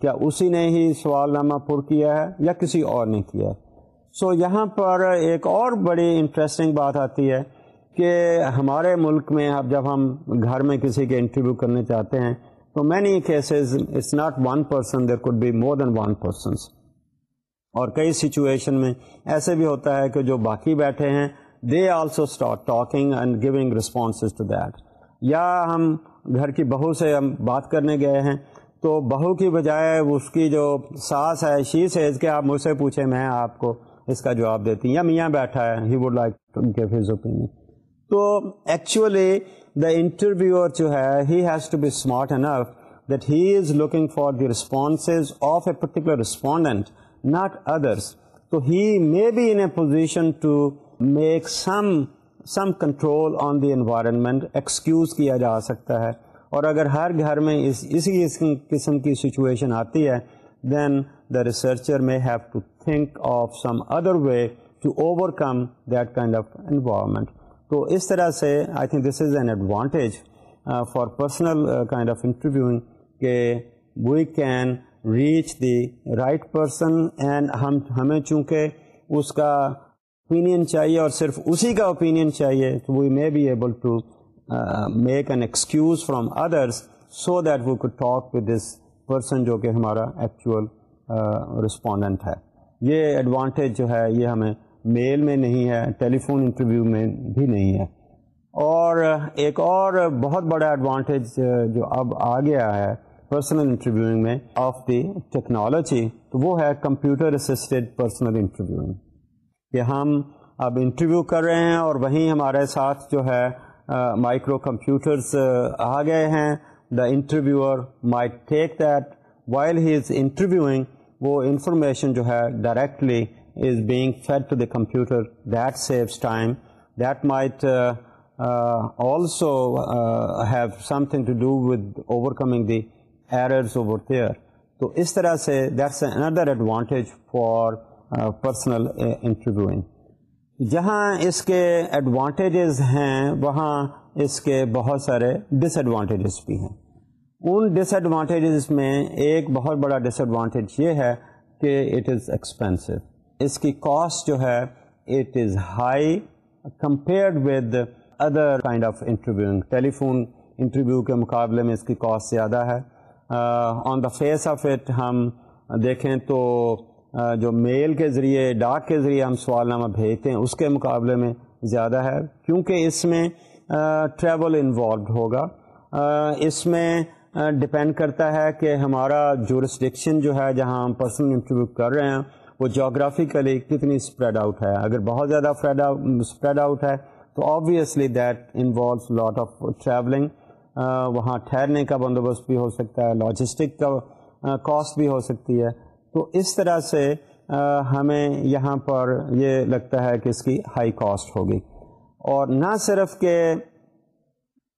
کیا اسی نے ہی سوال نامہ پر کیا ہے یا کسی اور نے کیا ہے؟ سو so, یہاں پر ایک اور بڑی انٹرسٹنگ بات آتی ہے کہ ہمارے ملک میں اب جب ہم گھر میں کسی کے انٹرویو کرنے چاہتے ہیں تو many cases it's not one person there could be more than one persons اور کئی سچویشن میں ایسے بھی ہوتا ہے کہ جو باقی بیٹھے ہیں they also start talking and giving responses to that یا ہم گھر کی بہو سے ہم بات کرنے گئے ہیں، تو بہو کی بجائے اس کی جو ساس ہے، شی سیز کہ آپ مجھ سے پوچھیں، میں آپ کو اس کا جواب دیتی ہوں۔ یا میاں بیٹھا ہے he would like to give his opinion تو ایکچولی دا انٹرویور جو ہے he has to be smart enough that he is looking for the responses of a particular respondent not others تو he may be in a position to make some some control on the environment excuse کیا جا سکتا ہے اور اگر ہر گھر میں اس اسی قسم کی سچویشن آتی ہے دین دا ریسرچر میں have to think of some other way to overcome that kind of environment تو اس طرح سے I think this is an advantage for personal kind of interviewing کہ we can reach the right person and ہم، ہمیں چونکہ اس کا opinion چاہیے اور صرف اسی کا اوپینین چاہیے تو we may be able to make an excuse from others so that we could talk with this person جو کہ ہمارا ایکچوئل رسپونڈنٹ ہے یہ ایڈوانٹیج جو ہے یہ ہمیں میل میں نہیں ہے ٹیلی فون انٹرویو میں بھی نہیں ہے اور ایک اور بہت بڑا ایڈوانٹیج جو اب آ گیا ہے پرسنل انٹرویوئنگ میں آف دی ٹیکنالوجی تو وہ ہے کمپیوٹر اسسٹیڈ پرسنل انٹرویوئنگ کہ ہم اب انٹرویو کر رہے ہیں اور وہیں ہمارے ساتھ جو ہے مائکرو کمپیوٹرس آ گئے ہیں۔ The interviewer may take that while he is interviewing وہ انفارمیشن جو ہے directly is being fed to the computer that saves time that might also have something to do with overcoming the errors over there تو اس طرح سے that's another advantage for personal interviewing جہاں اس کے ایڈوانٹیجز ہیں، وہاں اس کے بہت سارے ڈس ایڈوانٹیجز بھی ہیں۔ ان ڈس ایڈوانٹیجز میں ایک بہت بڑا ڈس ایڈوانٹیج یہ ہے کہ اٹ از ایکسپینسو اس کی کاسٹ جو ہے it is high compared with other kind of interviewing telephone interview کے مقابلے میں اس کی کاسٹ زیادہ ہے۔ On the face of it ہم دیکھیں تو جو میل کے ذریعے، ڈاک کے ذریعے ہم سوال نامہ بھیجتے ہیں، اس کے مقابلے میں زیادہ ہے۔ کیونکہ اس میں ٹریول انوالوڈ ہوگا۔ اس میں ڈپینڈ کرتا ہے کہ ہمارا جورسڈکشن جو ہے، جہاں ہم پرسنل انٹرویو کر رہے ہیں، وہ جاگرافیکلی کتنی اسپریڈ آؤٹ ہے۔ اگر بہت زیادہ اسپریڈ آؤٹ ہے، تو obviously that involves lot of travelling وہاں ٹھہرنے کا بندوبست بھی ہو سکتا ہے لاجسٹک کا کاسٹ بھی ہو سکتی ہے۔ تو اس طرح سے ہمیں یہاں پر یہ لگتا ہے کہ اس کی ہائی کاسٹ ہوگی۔ اور نہ صرف کہ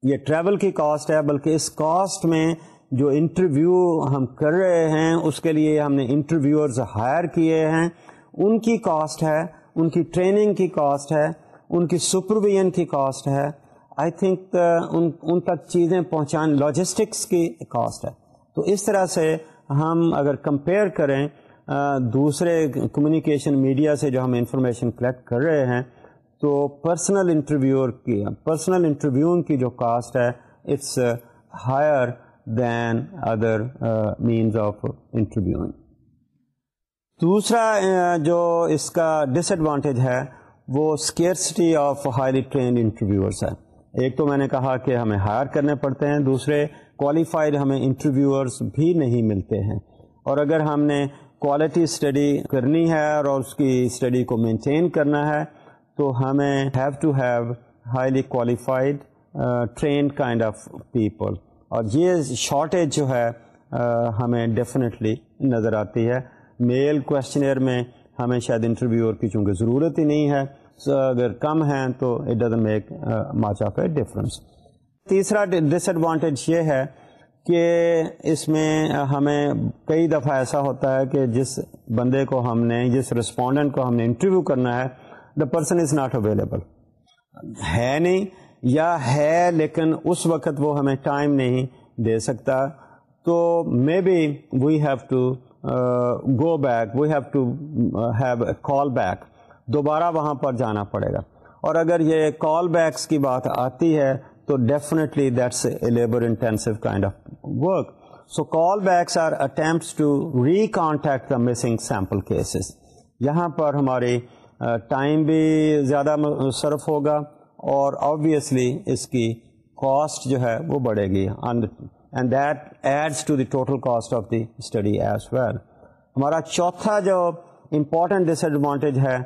یہ ٹریول کی کاسٹ ہے، بلکہ اس کاسٹ میں جو انٹرویو ہم کر رہے ہیں، اس کے لیے ہم نے انٹرویورز ہائر کیے ہیں۔ ان کی کاسٹ ہے، ان کی ٹریننگ کی کاسٹ ہے، ان کی سپرویژن کی کاسٹ ہے۔ آئی تھنک ان ان تک چیزیں پہنچان لاجسٹکس کی کاسٹ ہے۔ تو اس طرح سے ہم اگر کمپیئر کریں دوسرے کمیونیکیشن میڈیا سے جو ہم انفارمیشن کلیکٹ کر رہے ہیں، تو پرسنل انٹرویور کی، پرسنل انٹرویو کی جو کاسٹ ہے، it's higher than other means of interviewing دوسرا جو اس کا ڈس ایڈوانٹیج ہے، وہ scarcity of highly trained interviewers ہے۔ ایک تو میں نے کہا کہ ہمیں ہائر کرنے پڑتے ہیں، دوسرے کوالیفائڈ ہمیں انٹرویورس بھی نہیں ملتے ہیں۔ اور اگر ہم نے کوالٹی اسٹڈی کرنی ہے اور اس کی اسٹڈی کو مینٹین کرنا ہے تو ہمیں have to have highly qualified trained kind of people اور یہ شارٹیج جو ہے uh, ہمیں ڈیفینیٹلی نظر آتی ہے۔ میل کوشچنر میں ہمیں شاید انٹرویور کی چونکہ ضرورت ہی نہیں ہے۔ اگر کم ہیں تو it doesn't make much of a difference تیسرا ڈس ایڈوانٹیج یہ ہے کہ اس میں ہمیں کئی دفعہ ایسا ہوتا ہے کہ جس بندے کو ہم نے، جس رسپونڈنٹ کو ہم نے انٹرویو کرنا ہے the person is not available ہے نہیں یا ہے لیکن اس وقت وہ ہمیں ٹائم نہیں دے سکتا، تو may be we have to go back we have to have call back دوبارہ وہاں پر جانا پڑے گا۔ اور اگر یہ کال بیکس کی بات آتی ہے تو definitely that's a labour intensive kind of work so call backs or attempts to recontact the missing sample cases یہاں پر ہماری ٹائم بھی زیادہ صرف ہوگا اور آبویسلی اس کی کاسٹ جو ہے وہ بڑھے گی. And that adds to the total cost of the study as well ہمارا چوتھا جو امپورٹنٹ ڈس ایڈوانٹیج ہے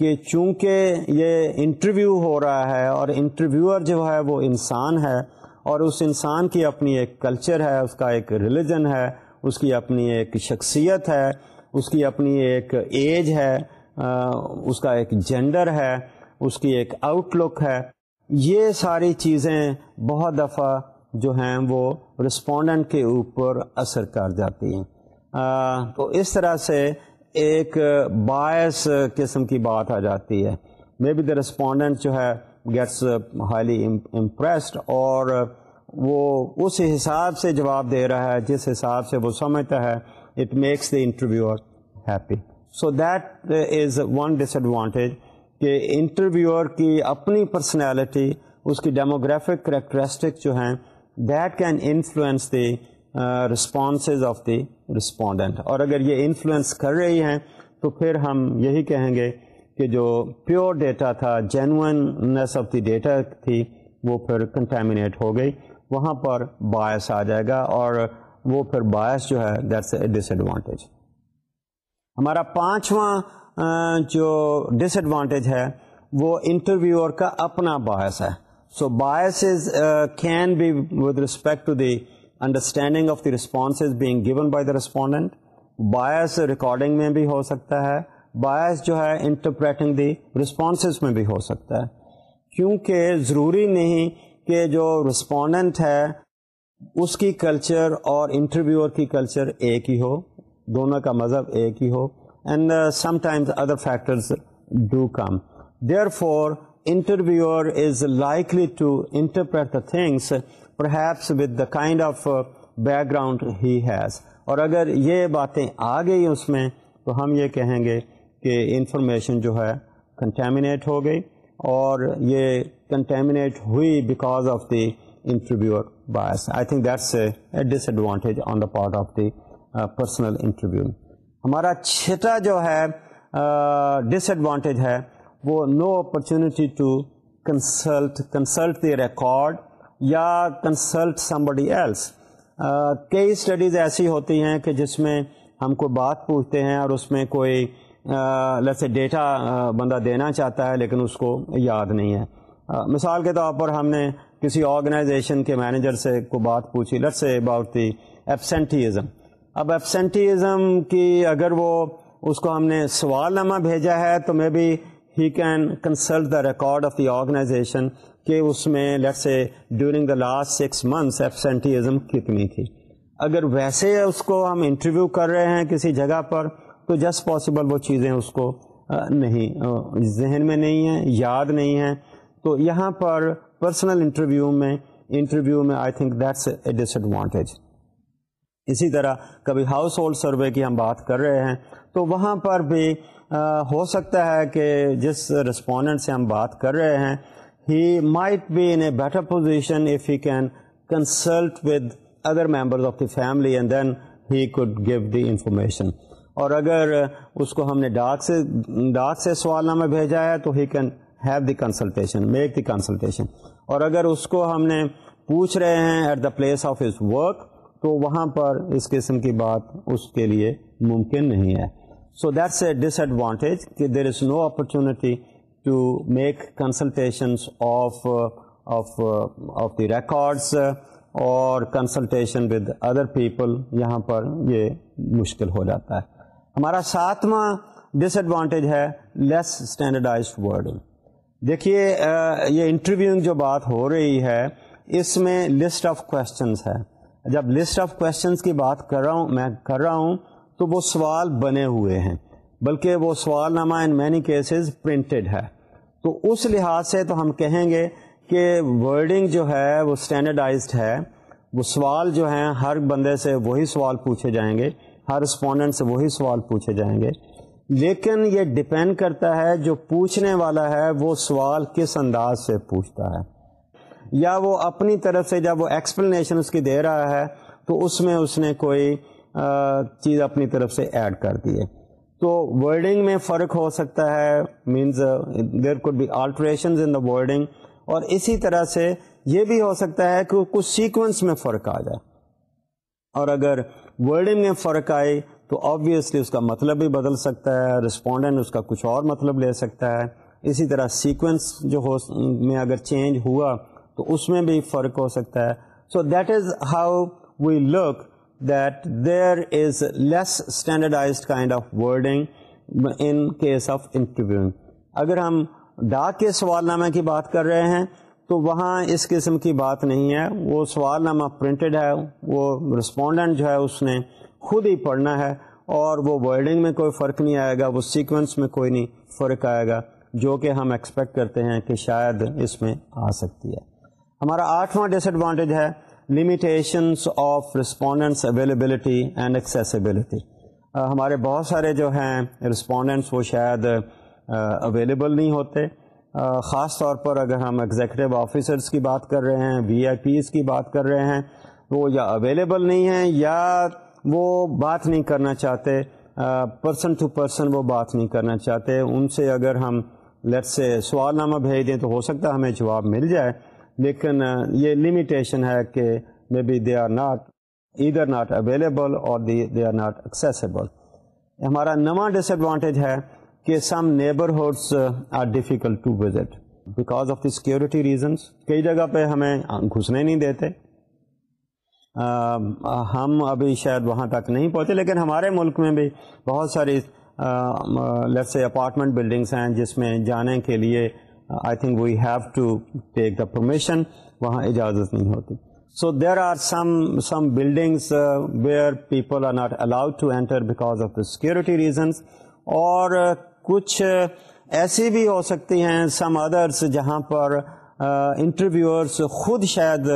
کہ چونکہ یہ انٹرویو ہو رہا ہے اور انٹرویور جو ہے وہ انسان ہے اور اس انسان کی اپنی ایک کلچر ہے، اس کا ایک ریلیجن ہے، اس کی اپنی ایک شخصیت ہے، اس کی اپنی ایک ایج ہے اس کا ایک جینڈر ہے، اس کی ایک آؤٹ لک ہے۔ یہ ساری چیزیں بہت دفعہ جو ہیں وہ رسپونڈنٹ کے اوپر اثر کر جاتی ہیں۔ تو اس طرح سے ایک باعث قسم کی بات آ جاتی ہے۔ مے بی دا رسپونڈنٹ جو ہے گیٹس ہائیلی امپریسڈ اور وہ اس حساب سے جواب دے رہا ہے جس حساب سے وہ سمجھتا ہے۔ It makes the interviewer happy so that is one disadvantage کہ انٹرویور کی اپنی پرسنالٹی اس کی ڈیموگرافک کریکٹرسٹک جو ہیں that can influence the responses of the respondent اور اگر یہ انفلوئنس کر رہی ہیں، تو پھر ہم یہی کہیں گے کہ جو پیور ڈیٹا تھا جینونیس آف دی ڈیٹا تھی، وہ پھر کنٹامنیٹ ہو گئی۔ وہاں پر باعث آ جائے گا اور وہ پھر باعث جو ہے دیٹس اے ڈس ایڈوانٹیج ہمارا پانچواں جو ڈس ایڈوانٹیج ہے، وہ انٹرویور کا اپنا باعث ہے۔ So bias can be with respect to the understanding of the response being given by the respondent bias recording میں بھی ہو سکتا ہے۔ باعث جو ہے انٹرپریٹنگ دی رسپانسز میں بھی ہو سکتا ہے۔ کیونکہ ضروری نہیں کہ جو رسپونڈنٹ ہے، اس کی کلچر اور انٹرویور کی کلچر ایک ہی ہو۔ دونوں کا مذہب ایک ہی ہو۔ And sometimes other factors do come there for interviewer is likely to interpret the things perhaps with the kind of background he has اور اگر یہ باتیں آ گئی اس میں، تو ہم یہ کہیں گے کہ انفارمیشن جو ہے کنٹامنیٹ ہو گئی اور یہ کنٹامنیٹ ہوئی because of the interview bias I think that's a disadvantage on the part of the personal interview ہمارا چھٹا جو ہے ڈس ایڈوانٹیج ہے، وہ no opportunity to consult consult the record یا کنسلٹ سم بڈی ایلس کئی studies ایسی ہوتی ہیں کہ جس میں ہم کو بات پوچھتے ہیں اور اس میں کوئی uh, لسے ڈیٹا uh, بندہ دینا چاہتا ہے لیکن اس کو یاد نہیں ہے. Uh, مثال کے طور پر ہم نے کسی آرگنائزیشن کے مینیجر سے کو بات پوچھی. Let say about the absenteeism اب ایبسینٹیزم کی اگر وہ اس کو ہم نے سوال نامہ بھیجا ہے تو may be he can consult the record of the organization کہ اس میں لیٹ سے during the last six months absenteeism کتنی تھی۔ اگر ویسے اس کو ہم انٹرویو کر رہے ہیں کسی جگہ پر، تو جسٹ پاسبل وہ چیزیں اس کو نہیں ذہن میں نہیں ہیں، یاد نہیں ہیں۔ تو یہاں پر پرسنل انٹرویو میں انٹرویو میں I think that's a disadvantage اسی طرح کبھی ہاؤس ہولڈ سروے کی ہم بات کر رہے ہیں، تو وہاں پر بھی ہو سکتا ہے کہ جس رسپونڈنٹ سے ہم بات کر رہے ہیں he might be in a better position if he can consult with other members of the family and then he could give the information. اور اگر uh, اس کو ہم نے ڈاک سے ڈاک سے سوال نامہ بھیجا ہے تو he can have the consultation make the consultation اور اگر اس کو ہم نے پوچھ رہے ہیں at the place of his work تو وہاں پر اس قسم کی بات اس کے لیے ممکن نہیں ہے so that's a disadvantage کہ there is no opportunity to make consultations of of of the records اور کنسلٹیشن ود ادر پیپل یہاں پر یہ مشکل ہو جاتا ہے۔ ہمارا ساتواں ڈس ایڈوانٹیج ہے لیس اسٹینڈرڈائزڈ ورڈنگ دیکھیے یہ انٹرویوئنگ جو بات ہو رہی ہے، اس میں لسٹ آف کوشچنس ہے۔ جب لسٹ آف کوشچنس کی بات کر رہا ہوں، میں کر رہا ہوں، تو وہ سوال بنے ہوئے ہیں۔ بلکہ وہ سوال نامہ ان مینی کیسز پرنٹڈ ہے۔ تو اس لحاظ سے تو ہم کہیں گے کہ ورڈنگ جو ہے وہ اسٹینڈرڈائزڈ ہے۔ وہ سوال جو ہیں، ہر بندے سے وہی سوال پوچھے جائیں گے۔ ہر رسپونڈنٹ سے وہی سوال پوچھے جائیں گے۔ لیکن یہ ڈپینڈ کرتا ہے، جو پوچھنے والا ہے، وہ سوال کس انداز سے پوچھتا ہے۔ یا وہ اپنی طرف سے جب وہ ایکسپلینیشن اس کی دے رہا ہے، تو اس میں اس نے کوئی چیز اپنی طرف سے ایڈ کر دی ہے۔ تو ورڈنگ میں فرق ہو سکتا ہے means there could be alteration in the wording اور اسی طرح سے یہ بھی ہو سکتا ہے کہ کچھ سیکوینس میں فرق آ جائے۔ اور اگر ورڈنگ میں فرق آئے تو آبویسلی اس کا مطلب بھی بدل سکتا ہے رسپونڈنٹ اس کا کچھ اور مطلب لے سکتا ہے۔ اسی طرح سیکوینس جو ہو میں اگر چینج ہوا تو اس میں بھی فرق ہو سکتا ہے۔ So that is how we look that there is less standardized kind of wording in case of interview اگر ہم ڈاک کے سوال نامے کی بات کر رہے ہیں، تو وہاں اس قسم کی بات نہیں ہے۔ وہ سوال نامہ پرنٹڈ ہے، وہ رسپونڈنٹ جو ہے، اس نے خود ہی پڑھنا ہے اور وہ ورڈنگ میں کوئی فرق نہیں آئے گا، وہ سیکوینس میں کوئی نہیں فرق آئے گا، جو کہ ہم ایکسپیکٹ کرتے ہیں کہ شاید اس میں آ سکتی ہے۔ ہمارا آٹھواں ڈس ایڈوانٹیج ہے۔ Limitations of respondents availability and accessibility ہمارے بہت سارے جو ہیں رسپونڈنٹس وہ شاید uh, اویلیبل نہیں ہوتے. Uh, خاص طور پر اگر ہم ایگزیکٹو آفیسرس کی بات کر رہے ہیں وی آئی پیز کی بات کر رہے ہیں، وہ یا اویلیبل نہیں ہیں یا وہ بات نہیں کرنا چاہتے. پرسن ٹو پرسن وہ بات نہیں کرنا چاہتے. ان سے اگر ہم لیٹ سے سوال نامہ بھیج دیں تو ہو سکتا ہے ہمیں جواب مل جائے. لیکن یہ لمیٹیشن ہے کہ may be they are not either not available اور دے آر ناٹ ایکسیسیبل ہمارا نواں ڈس ایڈوانٹیج ہے کہ some neighbourhoods are difficult to visit because of the security reasons کئی جگہ پہ ہمیں گھسنے نہیں دیتے. ہم ابھی شاید وہاں تک نہیں پہنچے، لیکن ہمارے ملک میں بھی بہت ساری سے اپارٹمنٹ بلڈنگس ہیں جس میں جانے کے لیے I think we have to take the permission, وہاں اجازت نہیں ہوتی۔ So there are some some buildings where people are not allowed to enter because of the security reasons اور کچھ ایسی بھی ہو سکتی ہیں، سم ادرس جہاں پر انٹرویورس خود شاید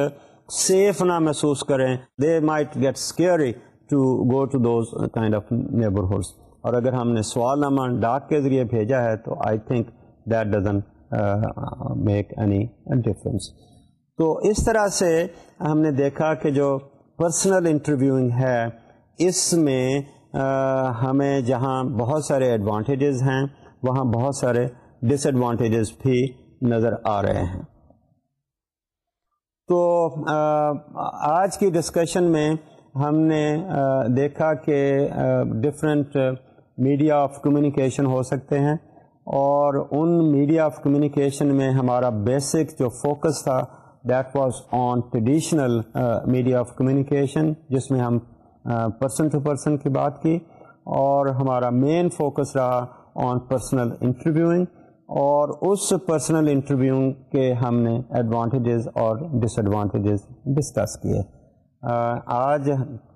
سیف نہ محسوس کریں۔ They might get scary to go to those kind of neighbourhoods اور اگر ہم نے سوال نامہ ڈاک کے ذریعے بھیجا ہے تو I think that doesn't make any difference تو اس طرح سے ہم نے دیکھا کہ جو پرسنل انٹرویوئنگ ہے، اس میں ہمیں جہاں بہت سارے ایڈوانٹیجز ہیں، وہاں بہت سارے ڈس ایڈوانٹیجز بھی نظر آ رہے ہیں۔ تو آج کی ڈسکشن میں ہم نے دیکھا کہ ڈفرینٹ میڈیا آف کمیونیکیشن ہو سکتے ہیں۔ اور ان میڈیا آف کمیونیکیشن میں ہمارا بیسک جو فوکس تھا that was on traditional media of communication جس میں ہم پرسن ٹو پرسن کی بات کی، اور ہمارا مین فوکس رہا آن پرسنل انٹرویوئنگ اور اس پرسنل انٹرویو کے ہم نے ایڈوانٹیجز اور ڈس ایڈوانٹیجز ڈسکس کیے uh, آج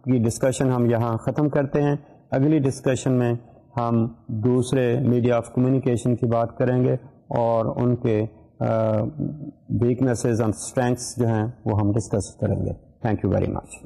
کی ڈسکشن ہم یہاں ختم کرتے ہیں۔ اگلی ڈسکشن میں ہم دوسرے میڈیا آف کمیونیکیشن کی بات کریں گے اور ان کے ویکنیسز اینڈ اسٹرینگس جو ہیں وہ ہم ڈسکس کریں گے. Thank you very much